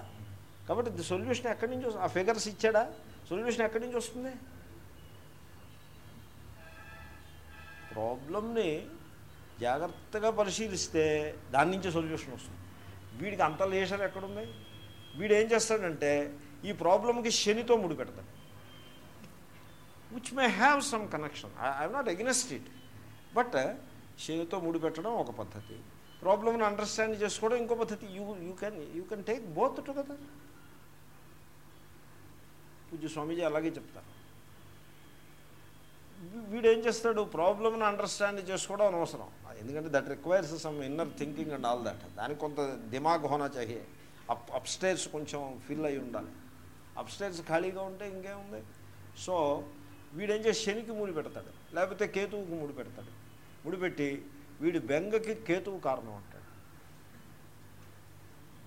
Speaker 1: కాబట్టి ది సొల్యూషన్ ఎక్కడి నుంచి ఆ ఫిగర్స్ ఇచ్చాడా? సొల్యూషన్ ఎక్కడి నుంచి వస్తుంది? ప్రాబ్లమ్ని జాగ్రత్తగా పరిశీలిస్తే దాని నుంచి సొల్యూషన్ వస్తుంది. వీడికి అంత లేషర్ ఎక్కడుంది? వీడు ఏం చేస్తాడంటే ఈ ప్రాబ్లంకి శనితో ముడిపెడతాడు. Which may have some connection I'm not against it but శనితో ముడిపెట్టడం ఒక పద్ధతి ప్రాబ్లమ్ని అండర్స్టాండ్ చేసుకోవడం ఇంకో పద్ధతి you you can you can take both together పూజ్య స్వామీజీ అలాగే చెప్తారు వీ- వీడు ఏం చేస్తాడు ప్రాబ్లమ్ని అండర్స్టాండ్ చేసుకోవడం అనవసరం ఎందుకంటే that requires some inner thinking and all that దానికి కొంత దిమాగ్ హోనా చాహియే అప్ అప్ స్టేర్స్ కొంచెం ఫిల్ అయి ఉండాలి అప్ స్టేర్స్ ఖాళీగా ఉంటే ఇంకేముంది సో వీడేం చేసి శనికి ముడి పెడతాడు లేకపోతే కేతువుకు ముడి పెడతాడు. ముడిపెట్టి వీడి బెంగకి కేతువు కారణం అంటాడు.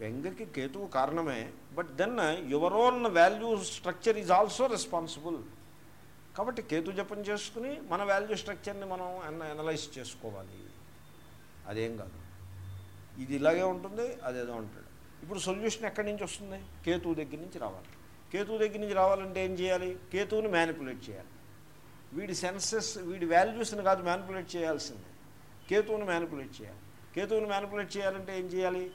Speaker 1: బెంగకి కేతువు కారణమే but then your own value structure is also responsible కాబట్టి కేతు జపం చేసుకుని మన వాల్యూ స్ట్రక్చర్ని మనం అనలైజ్ చేసుకోవాలి. అదేం కాదు. ఇది ఇలాగే ఉంటుంది అదేదో ఉంటాడు ఇప్పుడు సొల్యూషన్ ఎక్కడి నుంచి వస్తుంది? కేతువు దగ్గర నుంచి రావాలి. కేతువు దగ్గర నుంచి రావాలంటే ఏం చేయాలి? కేతువుని మ్యానిపులేట్ చేయాలి. వీడి సెన్సెస్ వీడి వాల్యూస్ని కాదు మ్యానిపులేట్ చేయాల్సిందే. కేతువుని మ్యానిపులేట్ చేయాలి. కేతువుని మ్యానిపులేట్ చేయాలంటే ఏం చేయాలి?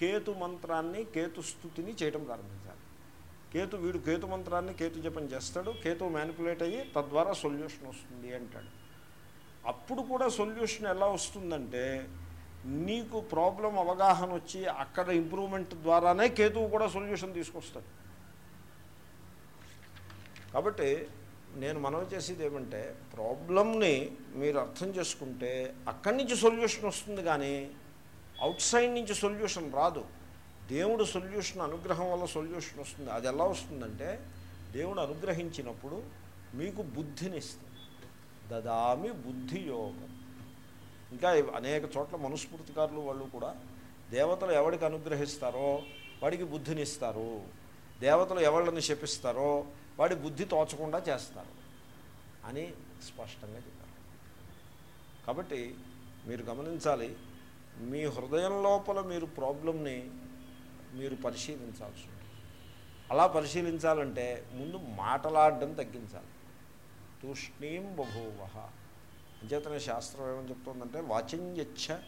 Speaker 1: కేతు మంత్రాన్ని కేతు స్థుతిని చేయటం ప్రారంభించాలి. కేతు వీడు కేతు మంత్రాన్ని కేతు జపం చేస్తాడు కేతు మ్యానిపులేట్ అయ్యి తద్వారా సొల్యూషన్ వస్తుంది అంటాడు. అప్పుడు కూడా సొల్యూషన్ ఎలా వస్తుందంటే నీకు ప్రాబ్లం అవగాహన వచ్చి అక్కడ ఇంప్రూవ్మెంట్ ద్వారానే కేతువు కూడా సొల్యూషన్ తీసుకొస్తాడు. కాబట్టి నేను మనం చేసేది ఏమంటే ప్రాబ్లమ్ని మీరు అర్థం చేసుకుంటే అక్కడి నుంచి సొల్యూషన్ వస్తుంది కానీ అవుట్ సైడ్ నుంచి సొల్యూషన్ రాదు. దేవుడు సొల్యూషన్ అనుగ్రహం వల్ల సొల్యూషన్ వస్తుంది. అది ఎలా వస్తుందంటే దేవుడు అనుగ్రహించినప్పుడు మీకు బుద్ధిని ఇస్తుంది దదామి బుద్ధి యోగం ఇంకా అనేక చోట్ల మనుస్మృతికారులు వాళ్ళు కూడా దేవతలు ఎవరికి అనుగ్రహిస్తారో వాడికి బుద్ధిని ఇస్తారు దేవతలు ఎవరిని శపిస్తారో వాడి బుద్ధి తోచకుండా చేస్తారు అని స్పష్టంగా చెప్పారు. కాబట్టి మీరు గమనించాలి మీ హృదయం లోపల మీరు ప్రాబ్లంని మీరు పరిశీలించాల్సి ఉంటుంది. అలా పరిశీలించాలంటే ముందు మాటలాడడం తగ్గించాలి. తూష్ణీం బభూవ. అంచేతనే శాస్త్రం ఏమని చెప్తుందంటే వాచంయచ్చ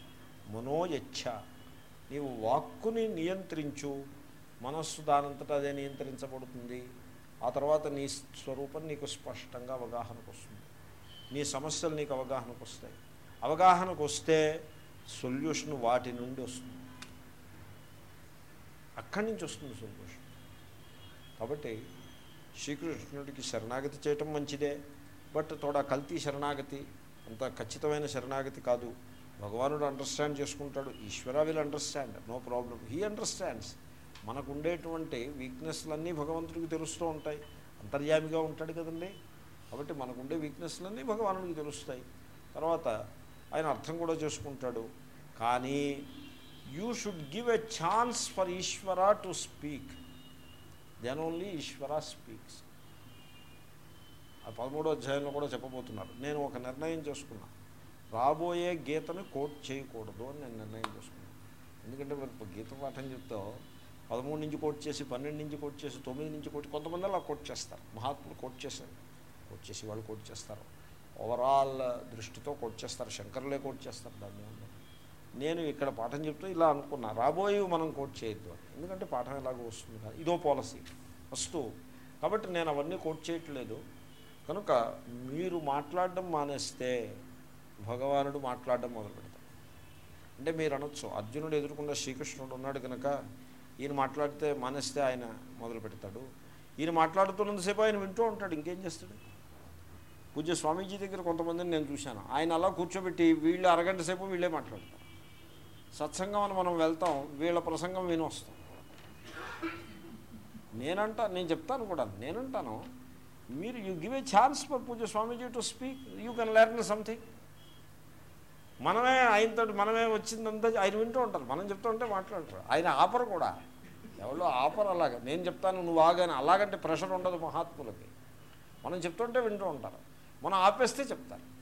Speaker 1: మనోయచ్చ. నీవు వాక్కుని నియంత్రించు మనస్సు దానంతటా అదే నియంత్రించబడుతుంది. ఆ తర్వాత నీ స్వరూపం నీకు స్పష్టంగా అవగాహనకు వస్తుంది. నీ సమస్యలు నీకు అవగాహనకు వస్తాయి. అవగాహనకు వస్తే సొల్యూషన్ వాటి నుండి వస్తుంది. అక్కడి నుంచి వస్తుంది సొల్యూషన్ కాబట్టి శ్రీకృష్ణుడికి శరణాగతి చేయటం మంచిదే. బట్ తోడా కల్తీ శరణాగతి అంత ఖచ్చితమైన శరణాగతి కాదు. భగవానుడు అండర్స్టాండ్ చేసుకుంటాడు. Ishwara will understand no problem he understands మనకు ఉండేటువంటి వీక్నెస్లన్నీ భగవంతుడికి తెలుస్తూ ఉంటాయి. అంతర్యామిగా ఉంటాడు కదండి. కాబట్టి మనకుండే వీక్నెస్లన్నీ భగవానుడికి తెలుస్తాయి. తర్వాత ఆయన అర్థం కూడా చేసుకుంటాడు. కానీ you should give a chance for Ishwara to speak then only Ishwara speaks ఆ పదమూడో అధ్యాయంలో కూడా చెప్పబోతున్నారు. నేను ఒక నిర్ణయం చేసుకున్నాను రాబోయే గీతను కోట్ చేయకూడదు అని నేను నిర్ణయం చేసుకున్నాను ఎందుకంటే మరి గీత పాఠం చెప్తా పదమూడు నుంచి కోట్ చేసి పన్నెండు నుంచి కోట్ చేసి తొమ్మిది నుంచి కోట్ కొంతమంది అలా కోట్ చేస్తారు. మహాత్ములు కోట్ చేశారు. కోట్ చేసి వాళ్ళు కోట్ చేస్తారు. ఓవరాల్ దృష్టితో కోట్ చేస్తారు. శంకర్లే కోట్ చేస్తారు దాన్ని నేను ఇక్కడ పాఠం చెప్తూ ఇలా అనుకున్నా. రాబోయే మనం కోట్ చేయొద్దు ఎందుకంటే పాఠం ఎలాగో వస్తుంది కదా. ఇదో పాలసీ. వస్తూ. కాబట్టి నేను అవన్నీ కోట్ చేయట్లేదు. కనుక మీరు మాట్లాడడం మానేస్తే భగవానుడు మాట్లాడడం మొదలు పెడతాడు అంటే మీరు అనొచ్చు. అర్జునుడు ఎదుర్కొన్న శ్రీకృష్ణుడు ఉన్నాడు కనుక ఈయన మాట్లాడితే మానేస్తే ఆయన మొదలు పెడతాడు. ఈయన మాట్లాడుతున్నంతసేపు ఆయన వింటూ ఉంటాడు ఇంకేం చేస్తాడు? పూజ్య స్వామీజీ దగ్గర కొంతమందిని నేను చూశాను. ఆయన అలా కూర్చోబెట్టి వీళ్ళు అరగంట సేపు వీళ్ళే మాట్లాడతారు. సత్సంగం అని మనం వెళ్తాం వీళ్ళ ప్రసంగం విని వస్తాం. నేనంటా నేను చెప్తాను కూడా నేనంటాను మీరు you give a chance for Pooja Swamiji to speak you can learn something మనమే ఆయనతో మనమే వచ్చిందంతా ఆయన వింటూ ఉంటారు. మనం చెప్తూ ఉంటే మాట్లాడతారు ఆయన ఆపరు కూడా. ఎవరో ఆపరు అలాగా. నేను చెప్తాను నువ్వు ఆగాని అలాగంటే ప్రెషర్ ఉండదు మహాత్ములకి. మనం చెప్తుంటే వింటూ ఉంటారు. మనం ఆపేస్తే చెప్తారు.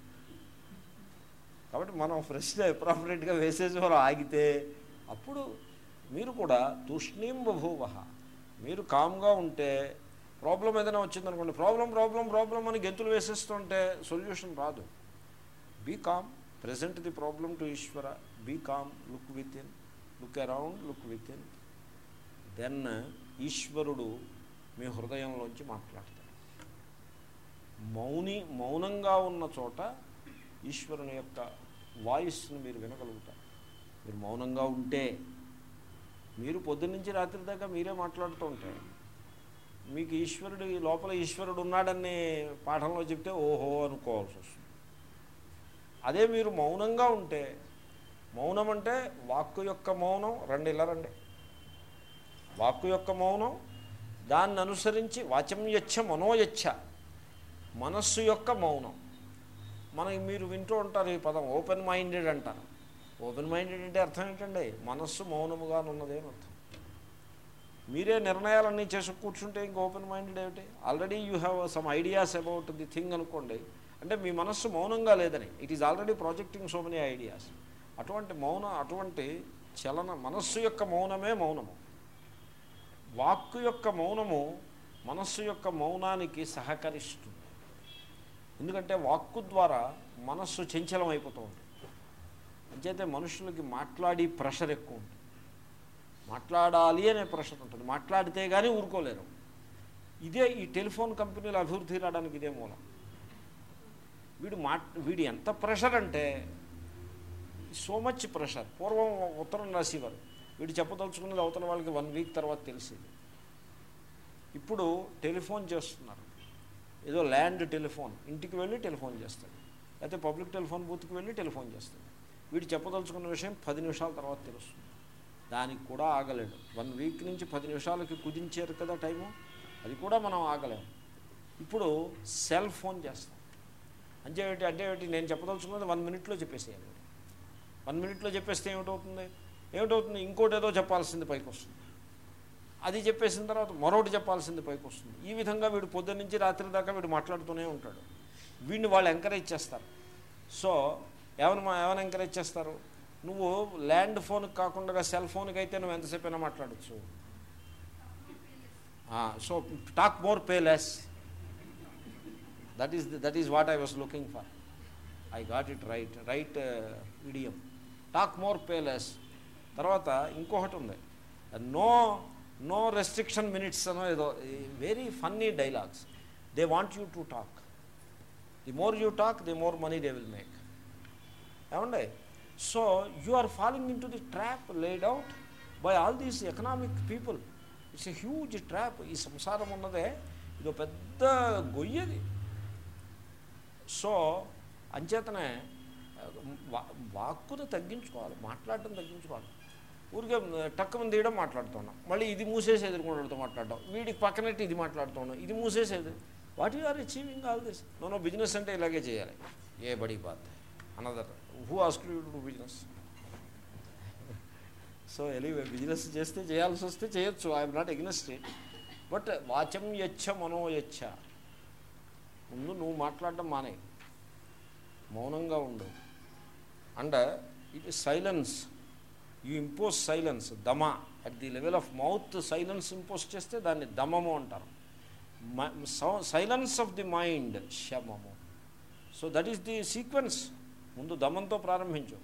Speaker 1: కాబట్టి మనం ఫ్రెష్గా అప్రాపరేట్గా వేసేసి వారు ఆగితే అప్పుడు మీరు కూడా తూష్ణీం బభూవ మీరు కామ్గా ఉంటే ప్రాబ్లం ఏదైనా వచ్చిందనుకోండి ప్రాబ్లం ప్రాబ్లం ప్రాబ్లం అని గెంతులు వేసేస్తుంటే సొల్యూషన్ రాదు. Be calm. Present the problem to Ishwara be calm look within look around look within then ఈశ్వరుడు మీ హృదయంలోంచి మాట్లాడతాడు. మౌని మౌనంగా ఉన్న చోట ఈశ్వరుని యొక్క వాయిస్ని మీరు వినగలుగుతారు. మీరు మౌనంగా ఉంటే మీరు పొద్దున్నుంచి రాత్రి దాకా మీరే మాట్లాడుతూ ఉంటే మీకు ఈశ్వరుడు లోపల ఈశ్వరుడు ఉన్నాడని పాఠంలో చెప్తే ఓహో అనుకోవాల్సి వస్తుంది. అదే మీరు మౌనంగా ఉంటే మౌనం అంటే వాక్కు యొక్క మౌనం రండి ఇలా రండి. వాక్కు యొక్క మౌనం దాన్ని అనుసరించి వాచం యచ్చ మనోయచ్చ మనస్సు యొక్క మౌనం. మనకి మీరు వింటూ ఉంటారు ఈ పదం ఓపెన్ మైండెడ్ అంటారు. ఓపెన్ మైండెడ్ అంటే అర్థం ఏంటండి? మనస్సు మౌనముగా ఉన్నదే అర్థం? మీరే నిర్ణయాలన్నీ చేసి కూర్చుంటే ఇంక ఓపెన్ మైండెడ్ ఏమిటి? Already you have some ideas about the thing అనుకోండి అంటే మీ మనస్సు మౌనంగా లేదని. It is already projecting so many ideas అటువంటి మౌన అటువంటి చలన మనస్సు యొక్క మౌనమే మౌనము. వాక్కు యొక్క మౌనము మనస్సు యొక్క మౌనానికి సహకరిస్తుంది. ఎందుకంటే వాక్కు ద్వారా మనస్సు చంచలం అయిపోతూ ఉంటుంది. అంచేతే మనుషులకి మాట్లాడి ప్రెషర్ ఎక్కువ ఉంటుంది. మాట్లాడాలి అనే ప్రెషర్ ఉంటుంది. మాట్లాడితే కానీ ఊరుకోలేరు. ఇదే ఈ టెలిఫోన్ కంపెనీలు అభివృద్ధి రావడానికి ఇదే మూలం. వీడు మా వీడు ఎంత ప్రెషర్ అంటే సో మచ్ ప్రెషర్ పూర్వం ఉత్తరం రాసేవారు. వీడు చెప్పదలుచుకున్నది అవతల వాళ్ళకి వన్ వీక్ తర్వాత తెలిసింది. ఇప్పుడు టెలిఫోన్ చేస్తున్నారు. ఏదో ల్యాండ్ టెలిఫోన్. ఇంటికి వెళ్ళి టెలిఫోన్ చేస్తాడు. లేకపోతే పబ్లిక్ టెలిఫోన్ బూత్కి వెళ్ళి టెలిఫోన్ చేస్తాడు. వీడు చెప్పదలుచుకున్న విషయం పది నిమిషాల తర్వాత తెలుస్తుంది. దానికి కూడా ఆగలేడు. వన్ వీక్ నుంచి పది నిమిషాలకి కుదించారు కదా టైము అది కూడా మనం ఆగలేము ఇప్పుడు సెల్ ఫోన్ చేస్తాం. అంటే ఏమిటి? అంటే ఏమిటి? నేను చెప్పదలుచుకున్నది వన్ మినిట్లో చెప్పేసేయాలి వన్ మినిట్లో చెప్పేస్తే ఏమిటవుతుంది? ఏమిటవుతుంది? ఇంకోటి ఏదో చెప్పాల్సింది పైకి వస్తుంది అది చెప్పేసిన తర్వాత మరొకటి చెప్పాల్సింది పైకి వస్తుంది ఈ విధంగా వీడు పొద్దున్న నుంచి రాత్రి దాకా వీడు మాట్లాడుతూనే ఉంటాడు. వీడిని వాళ్ళు ఎంకరేజ్ చేస్తారు. సో ఏమైనా మా ఏమైనా ఎంకరేజ్ చేస్తారు? నువ్వు ల్యాండ్ ఫోన్కి కాకుండా సెల్ ఫోన్కి అయితే నువ్వు ఎంతసేపు అయినా మాట్లాడచ్చు so talk more pay less that is that is what I was looking for I got it right right idiom talk more pay less తర్వాత ఇంకొకటి ఉంది నో నో రెస్ట్రిక్షన్ మినిట్స్ అనో ఏదో very funny dialogues they want you to talk the more you talk the more money they will make ఏమండి so you are following into the trap laid out by all these economic people it's a huge trap ఈ సంసారం ఉన్నదే. ఇది పెద్ద గొయ్యది. So అంచేతనే వా వాక్కును తగ్గించుకోవాలి మాట్లాడటం తగ్గించుకోవాలి. ఊరికే టక్కుమని తీయడం మాట్లాడుతున్నాం. మళ్ళీ ఇది మూసేసి ఎదుర్కొండతో మాట్లాడటం వీడికి పక్కనట్టు ఇది మాట్లాడుతున్నాం. ఇది మూసేసేది what you are achieving all this? No business అంటే ఇలాగే చేయాలి. Anybody both another who ask you business so ఎలివే business చేస్తే చేయాల్సి వస్తే చేయొచ్చు. I'm not against it but వాచం యచ్చ మనోయచ్చ ముందు నువ్వు మాట్లాడడం మానే. మౌనంగా ఉండు. And it silence. You impose silence దమ. At the level of mouth silence impose చేస్తే దాన్ని దమము అంటారు. Silence of the mind శమము. So that is the sequence. ముందు దమంతో ప్రారంభించు.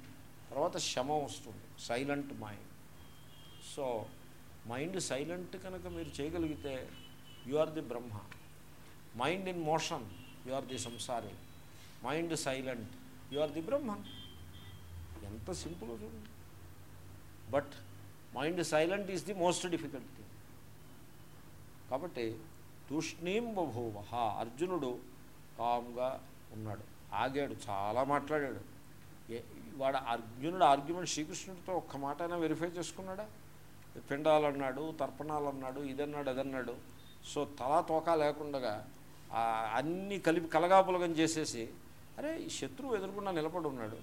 Speaker 1: తర్వాత శమం వస్తుంది. Silent mind. So mind silent కనుక మీరు చేయగలిగితే you are the Brahma. Mind in motion you are the samsari mind silent you are the Brahman ఎంత సింపుల్ చూడండి but mind silent is the most difficult thing కాబట్టి తూష్ణీం బభూవ అర్జునుడు కామ్గా ఉన్నాడు. ఆగాడు చాలా మాట్లాడాడు. ఏ వాడు అర్జునుడు ఆర్గ్యుమెంట్ శ్రీకృష్ణుడితో ఒక్క మాట అయినా వెరిఫై చేసుకున్నాడా? పిండాలన్నాడు తర్పణాలు అన్నాడు ఇదన్నాడు అదన్నాడు. సో తలా తోకా లేకుండా అన్నీ కలిపి కలగాపులగం చేసేసి అరే శత్రువు ఎదుర్కొన్నా నిలబడి ఉన్నాడు.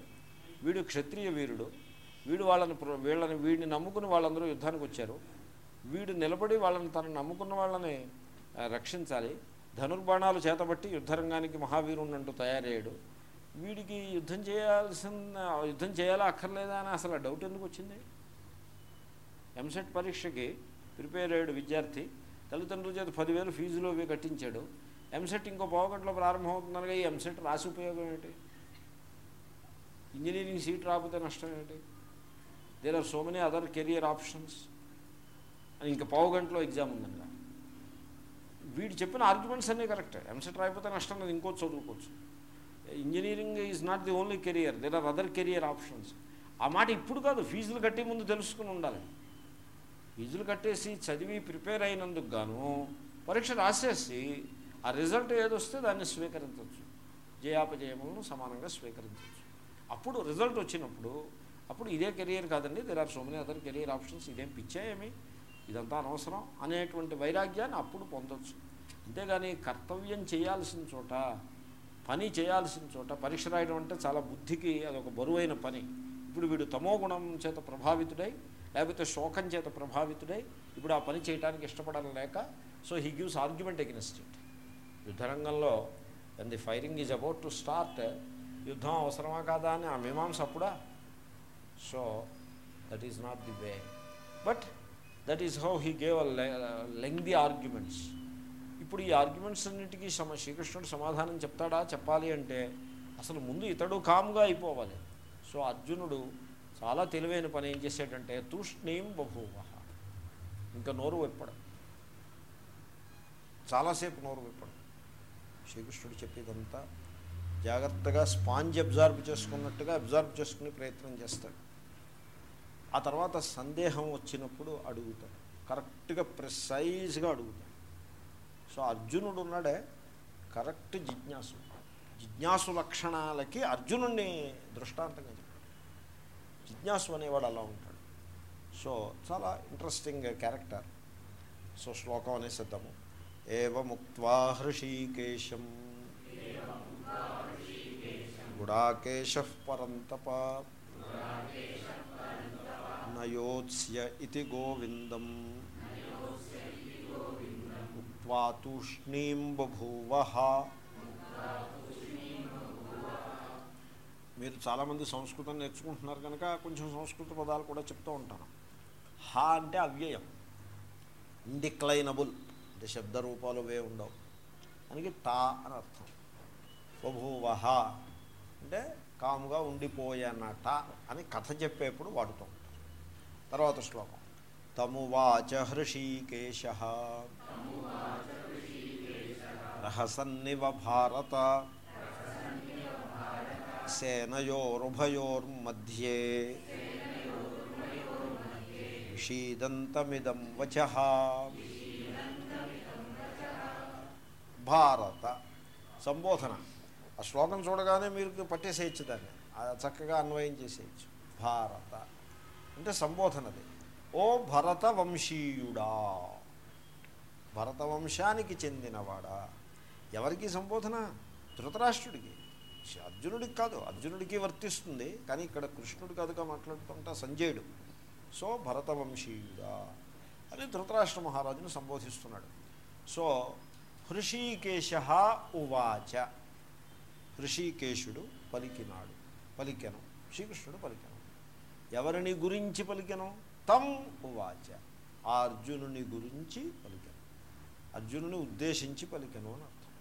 Speaker 1: వీడు క్షత్రియ వీరుడు. వీడు వాళ్ళని వీళ్ళని వీడిని నమ్ముకుని వాళ్ళందరూ యుద్ధానికి వచ్చారు. వీడు నిలబడి వాళ్ళని తను నమ్ముకున్న వాళ్ళని రక్షించాలి. ధనుర్బాణాలు చేతబట్టి యుద్ధరంగానికి మహావీరుణ్ణంటూ తయారయ్యాడు. వీడికి యుద్ధం చేయాల్సిన యుద్ధం చేయాలా అక్కర్లేదా అని అసలు డౌట్ ఎందుకు వచ్చింది? ఎంసెట్ పరీక్షకి ప్రిపేర్ అయ్యాడు విద్యార్థి. తల్లిదండ్రుల చేత పదివేలు ఫీజులో కట్టించాడు. ఎంసెట్ ఇంకో పావుగంటలో ప్రారంభమవుతుందనగా ఈ ఎంసెట్ రాసి ఉపయోగం ఏంటి? ఇంజనీరింగ్ సీట్ రాకపోతే నష్టం ఏంటి? There are so many other career options అని ఇంకా పావు గంటలో ఎగ్జామ్ ఉందండి వీడు చెప్పిన ఆర్గ్యుమెంట్స్ అన్నీ కరెక్ట్ ఎంసెట్ రాకపోతే నష్టం లేదు ఇంకో చదువుకోవచ్చు. Engineering is not the only career there are other career options ఆ మాట ఇప్పుడు కాదు ఫీజులు కట్టే ముందు తెలుసుకుని ఉండాలి. ఫీజులు కట్టేసి చదివి ప్రిపేర్ అయినందుకు గాను పరీక్ష రాసేసి ఆ రిజల్ట్ ఏదొస్తే దాన్ని స్వీకరించవచ్చు. జయాపజయములను సమానంగా స్వీకరించవచ్చు. అప్పుడు రిజల్ట్ వచ్చినప్పుడు అప్పుడు ఇదే కెరియర్ కాదండి. There are so many other career options ఇదేం పిచ్చాయేమి ఇదంతా అనవసరం అనేటువంటి వైరాగ్యాన్ని అప్పుడు పొందొచ్చు. అంతేగాని కర్తవ్యం చేయాల్సిన చోట పని చేయాల్సిన చోట పరీక్ష రాయడం అంటే చాలా బుద్ధికి అదొక బరువైన పని. ఇప్పుడు వీడు తమో గుణం చేత ప్రభావితుడై లేకపోతే శోకం చేత ప్రభావితుడై ఇప్పుడు ఆ పని చేయడానికి ఇష్టపడడం లేక so he gives argument against it యుద్ధరంగంలో when the firing is about to start యుద్ధం అవసరమా కాదా అని ఆ మీమాంస అప్పుడా? So that is not the way but that is how he gave length the arguments ఇప్పుడు ఈ ఆర్గ్యుమెంట్స్ అన్నిటికీ సమ శ్రీకృష్ణుడు సమాధానం చెప్తాడా? చెప్పాలి అంటే అసలు ముందు ఇతడు కామ్గా అయిపోవాలి. సో అర్జునుడు చాలా తెలివైన పని ఏం చేశాడంటే తూష్ణీం బభూవ. ఇంకా నోరు విప్పడం. చాలాసేపు నోరు విప్పడం. శ్రీకృష్ణుడు చెప్పేదంతా జాగ్రత్తగా స్పాంజ్ అబ్జార్బ్ చేసుకున్నట్టుగా అబ్జార్బ్ చేసుకునే ప్రయత్నం చేస్తాడు. ఆ తర్వాత సందేహం వచ్చినప్పుడు అడుగుతాడు. కరెక్ట్గా ప్రిసైజ్గా అడుగుతాడు. సో అర్జునుడు ఉన్నాడే కరెక్ట్ జిజ్ఞాసు. జిజ్ఞాసు లక్షణాలకి అర్జునుడిని దృష్టాంతంగా చెప్పాడు జిజ్ఞాసు అనేవాడు అలా ఉంటాడు. సో చాలా ఇంట్రెస్టింగ్ క్యారెక్టర్. సో శ్లోకం అనేసిద్దాము ఏవముక్వా హృషీకేశం గుడాకేశ పరంతప నయోత్స్య ఇది గోవిందం ఉక్వా తూష్ణీం మీరు చాలామంది సంస్కృతం నేర్చుకుంటున్నారు కనుక కొంచెం సంస్కృత పదాలు కూడా చెప్తూ ఉంటాను. హా అంటే అవ్యయం. ఇండిక్లైనబుల్. అంటే శబ్ద రూపాలు ఉండవు. దానికి టా అని అర్థం. బభూవహ అంటే కాముగా ఉండిపోయానట అని కథ చెప్పేప్పుడు వాడుతూ ఉంటారు. తర్వాత శ్లోకం. తమువాచ హృషీకేశ. రహసన్నివ భారత. సేనయోరుభయోర్మధ్యే. షీదంతమిదం వచ. భారత సంబోధన. ఆ శ్లోకం చూడగానే మీరు పట్టేసేయచ్చు దాన్ని. చక్కగా అన్వయం చేసేయచ్చు. భారత. అంటే సంబోధనది. ఓ భరత వంశీయుడా భరత వంశానికి చెందినవాడా. ఎవరికి సంబోధన? ధృతరాష్ట్రుడికి. అర్జునుడికి కాదు. అర్జునుడికి వర్తిస్తుంది. కానీ ఇక్కడ కృష్ణుడు కాదుగా మాట్లాడుతుంటా సంజయుడు. సో భరత వంశీయుడా అని ధృతరాష్ట్ర మహారాజును సంబోధిస్తున్నాడు. సో హృషీకేశ ఉవాచ. హృషీకేశుడు పలికినాడు. పలికెను. శ్రీకృష్ణుడు పలికెను. ఎవరిని గురించి పలికెను? తం ఉవాచ. ఆ అర్జునుని గురించి పలికెను. అర్జునుని ఉద్దేశించి పలికెను అని అర్థం.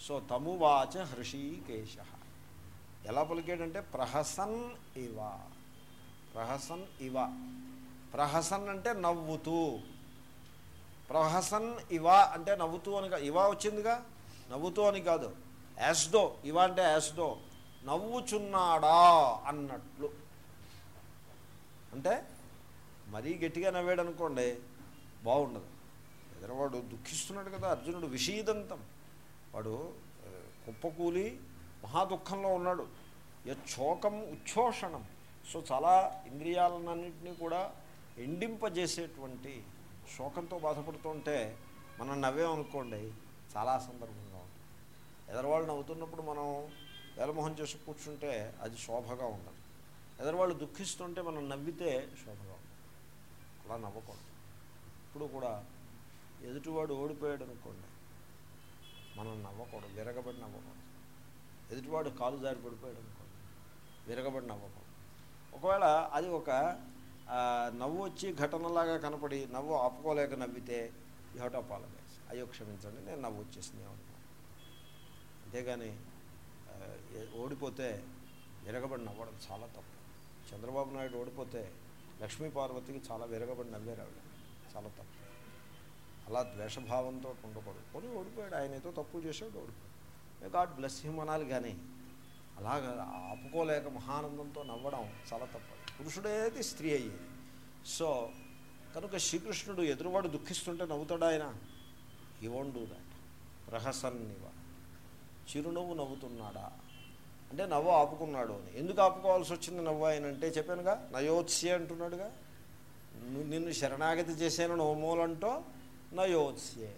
Speaker 1: సో తమువాచ హృషీకేశ. ఎలా పలికాడంటే ప్రహసన్ ఇవ. ప్రహసన్ ఇవ. ప్రహసన్ అంటే నవ్వుతూ. ప్రహసన్ ఇవా అంటే నవ్వుతూ అని ఇవా వచ్చిందిగా? నవ్వుతూ అని కాదు. యాస్డో. ఇవా అంటే యాస్డో. నవ్వుచున్నాడా అన్నట్లు. అంటే మరీ గట్టిగా నవ్వాడు అనుకోండి బాగుండదు. ఎదరవాడు దుఃఖిస్తున్నాడు కదా అర్జునుడు విషీదంతం. వాడు కుప్పకూలి మహా దుఃఖంలో ఉన్నాడు. యచ్చోకం ఉచ్ఛోషణం. సో చాలా ఇంద్రియాలన్నింటినీ కూడా ఎండింపజేసేటువంటి శోకంతో బాధపడుతుంటే మనం నవ్వేమనుకోండి చాలా సందర్భంగా ఉంటుంది. ఎదరవాళ్ళు నవ్వుతున్నప్పుడు మనం వేలమోహం చేసి కూర్చుంటే అది శోభగా ఉండదు. ఎదరవాళ్ళు దుఃఖిస్తుంటే మనం నవ్వితే శోభగా ఉండదు. అలా నవ్వకూడదు. ఇప్పుడు కూడా ఎదుటివాడు ఓడిపోయాడు అనుకోండి మనం నవ్వకూడదు విరగబడి నవ్వకూడదు. ఎదుటివాడు కాలు జారి పడిపోయాడు అనుకోండి విరగబడి నవ్వకూడదు. ఒకవేళ అది ఒక నవ్వు వచ్చి ఘటనలాగా కనపడి నవ్వు ఆపుకోలేక నవ్వితే యూ హెవ్ టు అపాలజైజ్. అయ్యో క్షమించండి నేను నవ్వు వచ్చేసింది అనుకో అంతేగాని ఓడిపోతే విరగబడి నవ్వడం చాలా తప్పు. చంద్రబాబు నాయుడు ఓడిపోతే లక్ష్మీ పార్వతికి చాలా విరగబడి నవ్వారు ఆవిడ. చాలా తప్పు. అలా ద్వేషభావంతో ఉండకూడదు కొని ఓడిపోయాడు. ఆయన ఏదో తప్పు చేశాడు ఓడిపోయాడు. గాడ్ బ్లెస్ హిమ్ అనాలి కానీ అలాగ ఆపుకోలేక మహానందంతో నవ్వడం చాలా తప్పు. పురుషుడేది స్త్రీ అయ్యేది సో కనుక శ్రీకృష్ణుడు ఎదురువాడు దుఃఖిస్తుంటే నవ్వుతాడు ఆయన? ఈ వోంట్ డూ దాట్ రహసన్నివ. చిరునవ్వు నవ్వుతున్నాడా? అంటే నవ్వు ఆపుకున్నాడు అని. ఎందుకు ఆపుకోవాల్సి వచ్చింది నవ్వు ఆయన అంటే చెప్పానుగా? నయోత్స్య అంటున్నాడుగా. నిన్ను శరణాగతి చేశాను నోమూలంటో నయోత్స్యే.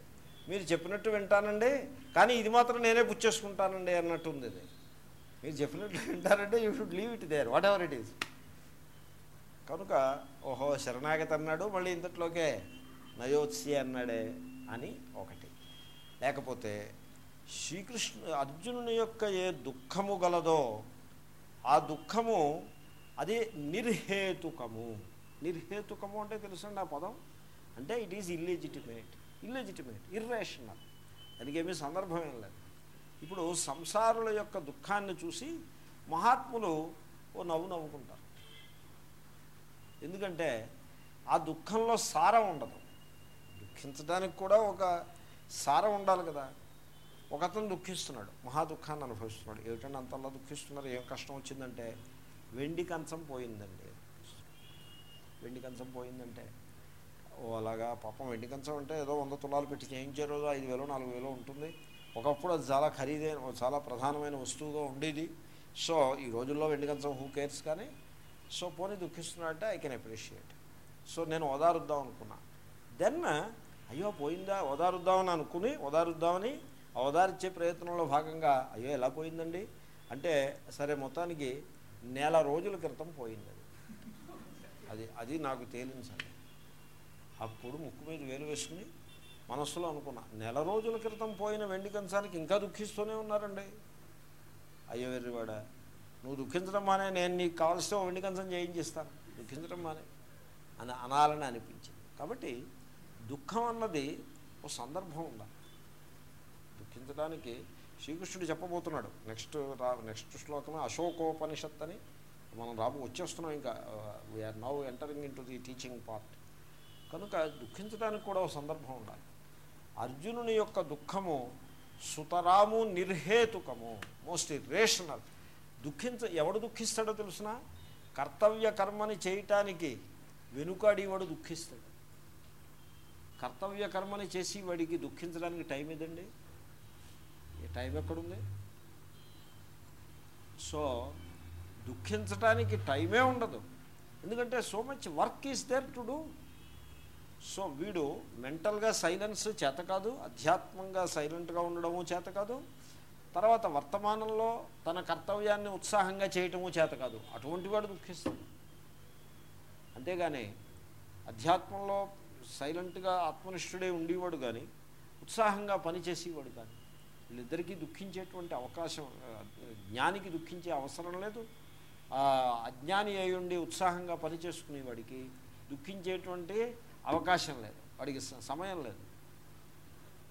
Speaker 1: మీరు చెప్పినట్టు వింటానండి కానీ ఇది మాత్రం నేనే పుచ్చేసుకుంటానండి అన్నట్టుంది ఇది. మీరు చెప్పినట్టు వింటారంటే you should leave it there whatever it is. కనుక ఓహో శరణాగతి అన్నాడు మళ్ళీ ఇంతట్లోకే నయోత్సి అన్నాడే అని ఒకటి. లేకపోతే శ్రీకృష్ణ అర్జునుని యొక్క ఏ దుఃఖము గలదో ఆ దుఃఖము అది నిర్హేతుకము. నిర్హేతుకము అంటే తెలుసండి ఆ పదం? అంటే it is illegitimate illegitimate irrational దానికి ఏమీ సందర్భం ఏం లేదు. ఇప్పుడు సంసారుల యొక్క దుఃఖాన్ని చూసి మహాత్ములు ఓ నవ్వు నవ్వుకుంటారు. ఎందుకంటే ఆ దుఃఖంలో సారం ఉండదు. దుఃఖించడానికి కూడా ఒక సారం ఉండాలి కదా. ఒకతను దుఃఖిస్తున్నాడు మహా దుఃఖాన్ని అనుభవిస్తున్నాడు. ఏమిటంటే అంతలా దుఃఖిస్తున్నారు ఏం కష్టం వచ్చిందంటే వెండి కంచం పోయిందండి. వెండి కంచం పోయిందంటే ఓ అలాగా పాపం వెండి కంచం అంటే ఏదో వంద తులాలు పెట్టి చేయించే రోజు ఐదు వేలు నాలుగు వేలు ఉంటుంది. ఒకప్పుడు అది చాలా ఖరీదైన చాలా ప్రధానమైన వస్తువుగా ఉండేది. సో ఈ రోజుల్లో వెండి కంచం హూ కేర్స్ కానీ సో పోనీ దుఃఖిస్తున్నాడంటే ఐ కెన్ అప్రిషియేట్ సో నేను ఓదారుద్దాం అనుకున్నా. దెన్ అయ్యో పోయిందా? ఓదారుద్దామని అనుకుని ఓదారుద్దామని ఓదార్చే ఓదారిచ్చే ప్రయత్నంలో భాగంగా అయ్యో ఎలా పోయిందండి? అంటే సరే మొత్తానికి నెల రోజుల క్రితం పోయింది అది. అది అది నాకు తేలించండి అప్పుడు ముక్కు మీద వేలు వేసుకుని మనస్సులో అనుకున్నా నెల రోజుల క్రితం పోయిన వెండి కంచానికి ఇంకా దుఃఖిస్తూనే ఉన్నారండి. అయ్యో వెర్రివాడ నువ్వు దుఃఖించడం మానే నేను నీకు కావాల్సిన వెండి కంచం చేయించిస్తాను. దుఃఖించడం మానే అని అనాలని అనిపించింది. కాబట్టి దుఃఖం అన్నది ఒక సందర్భం ఉండాలి. దుఃఖించడానికి శ్రీకృష్ణుడు చెప్పబోతున్నాడు. నెక్స్ట్ రా నెక్స్ట్ శ్లోకమే అశోకోపనిషత్ అని మనం రాబో వచ్చేస్తున్నాం ఇంకా. We are now entering into the teaching part కనుక దుఃఖించడానికి కూడా ఒక సందర్భం ఉండాలి. అర్జునుని యొక్క దుఃఖము సుతరాము నిర్హేతుకము మోస్ట్ ఇర్రేషనల్ దుఃఖించ ఎవడు దుఃఖిస్తాడో తెలుసిన? కర్తవ్య కర్మని చేయటానికి వెనుకాడేవాడు దుఃఖిస్తాడు. కర్తవ్య కర్మని చేసి వాడికి దుఃఖించడానికి టైం ఇదండి ఈ టైం ఎక్కడుంది? సో దుఃఖించటానికి టైమే ఉండదు. ఎందుకంటే so much work is there to do so వీడు మెంటల్గా సైలెన్స్ చేత కాదు అధ్యాత్మంగా సైలెంట్గా ఉండడము చేత కాదు. తర్వాత వర్తమానంలో తన కర్తవ్యాన్ని ఉత్సాహంగా చేయటము చేత కాదు. అటువంటి వాడు దుఃఖిస్తాడు. అంతేగాని అధ్యాత్మంలో సైలెంట్గా ఆత్మనిష్ఠుడే ఉండేవాడు కానీ ఉత్సాహంగా పనిచేసేవాడు కానీ వీళ్ళిద్దరికీ దుఃఖించేటువంటి అవకాశం జ్ఞానికి దుఃఖించే అవసరం లేదు. అజ్ఞాని అయి ఉండి ఉత్సాహంగా పనిచేసుకునేవాడికి దుఃఖించేటువంటి అవకాశం లేదు. వాడికి సమయం లేదు.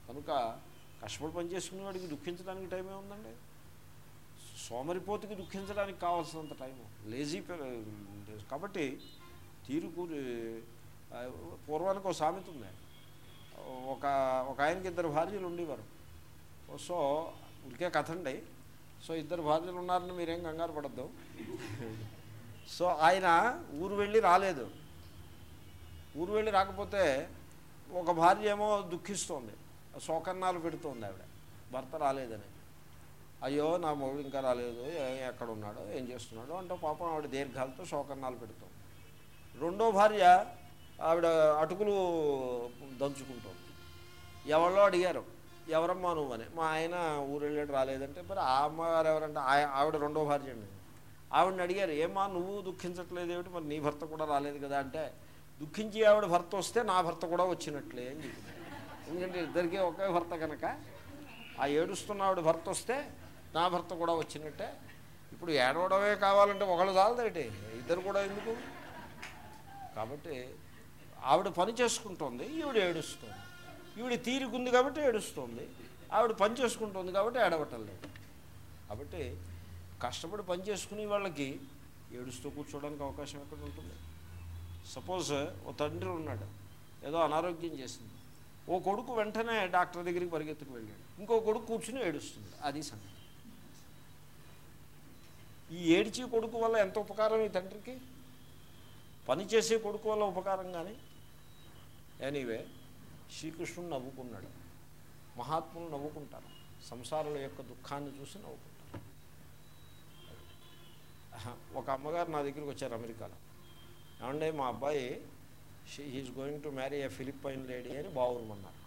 Speaker 1: కనుక కష్టపడి పనిచేసుకునే వాడికి దుఃఖించడానికి టైమే ఉందండి? సోమరిపోతుకి దుఃఖించడానికి కావాల్సినంత టైము లేజీ కాబట్టి తీరుకూరి ఆ, పూర్వానికి ఒక సామెత ఉంది. ఒక ఒక ఆయనకి ఇద్దరు భార్యలు ఉండేవారు. సో ఉరికే కథ అండి సో ఇద్దరు భార్యలు ఉన్నారని మీరేం కంగారు పడద్దు. సో ఆయన ఊరు వెళ్ళి రాలేదు. ఊరు వెళ్ళి రాకపోతే ఒక భార్య ఏమో దుఃఖిస్తోంది. శోకన్నాలు పెడుతోంది ఆవిడ. భర్త రాలేదని. అయ్యో నా మొగుడు ఇంకా రాలేదు. ఎక్కడ ఉన్నాడో ఏం చేస్తున్నాడో అంటే పాపం ఆవిడ దీర్ఘాలతో శోకన్నాలు పెడుతోంది. రెండో భార్య ఆవిడ అటుకులు దంచుకుంటోంది. ఎవరో అడిగారు ఎవరమ్మా నువ్వని మా ఆయన ఊరు వెళ్ళాడు రాలేదంటే మరి ఆ అమ్మగారు ఎవరంటే? ఆయ- ఆవిడ రెండో భార్య అండి. ఆవిడని అడిగారు ఏమా నువ్వు దుఃఖించట్లేదు ఏమిటి? మరి నీ భర్త కూడా రాలేదు కదా అంటే దుఃఖించి ఆవిడ భర్త వస్తే నా భర్త కూడా వచ్చినట్లే అని చెప్పింది. ఎందుకంటే ఇద్దరికీ ఒకే భర్త కనుక ఆ ఏడుస్తున్న ఆవిడ భర్త వస్తే నా భర్త కూడా వచ్చినట్టే. ఇప్పుడు ఏడవడమే కావాలంటే ఒకళ్ళు చాలదేటి? ఇద్దరు కూడా ఎందుకు? కాబట్టి ఆవిడ పని చేసుకుంటోంది ఈవిడ ఏడుస్తుంది. ఈవిడ తీరికుంది కాబట్టి ఏడుస్తుంది ఆవిడ పని చేసుకుంటుంది కాబట్టి ఏడవటం లేదు. కాబట్టి కష్టపడి పని చేసుకునే వాళ్ళకి ఏడుస్తూ కూర్చోవడానికి అవకాశం ఎక్కడ ఉంటుంది? సపోజ్ ఓ తండ్రి ఉన్నాడు ఏదో అనారోగ్యం చేసింది. ఓ కొడుకు వెంటనే డాక్టర్ దగ్గరికి పరిగెత్తుకు వెళ్ళాడు. ఇంకో కొడుకు కూర్చుని ఏడుస్తుంది. అది సంగతి. ఈ ఏడ్చి కొడుకు వల్ల ఎంత ఉపకారం ఈ తండ్రికి? పని చేసే కొడుకు వల్ల ఉపకారం కానీ? ఎనీవే శ్రీకృష్ణుడు నవ్వుకున్నాడు. మహాత్ములు నవ్వుకుంటారు. సంసారుల యొక్క దుఃఖాన్ని చూసి నవ్వుకుంటారు. ఒక అమ్మగారు నా దగ్గరికి వచ్చారు అమెరికాలో. ఏమంటే మా అబ్బాయి he is going to marry a Philippine lady అని బాగురమన్నారు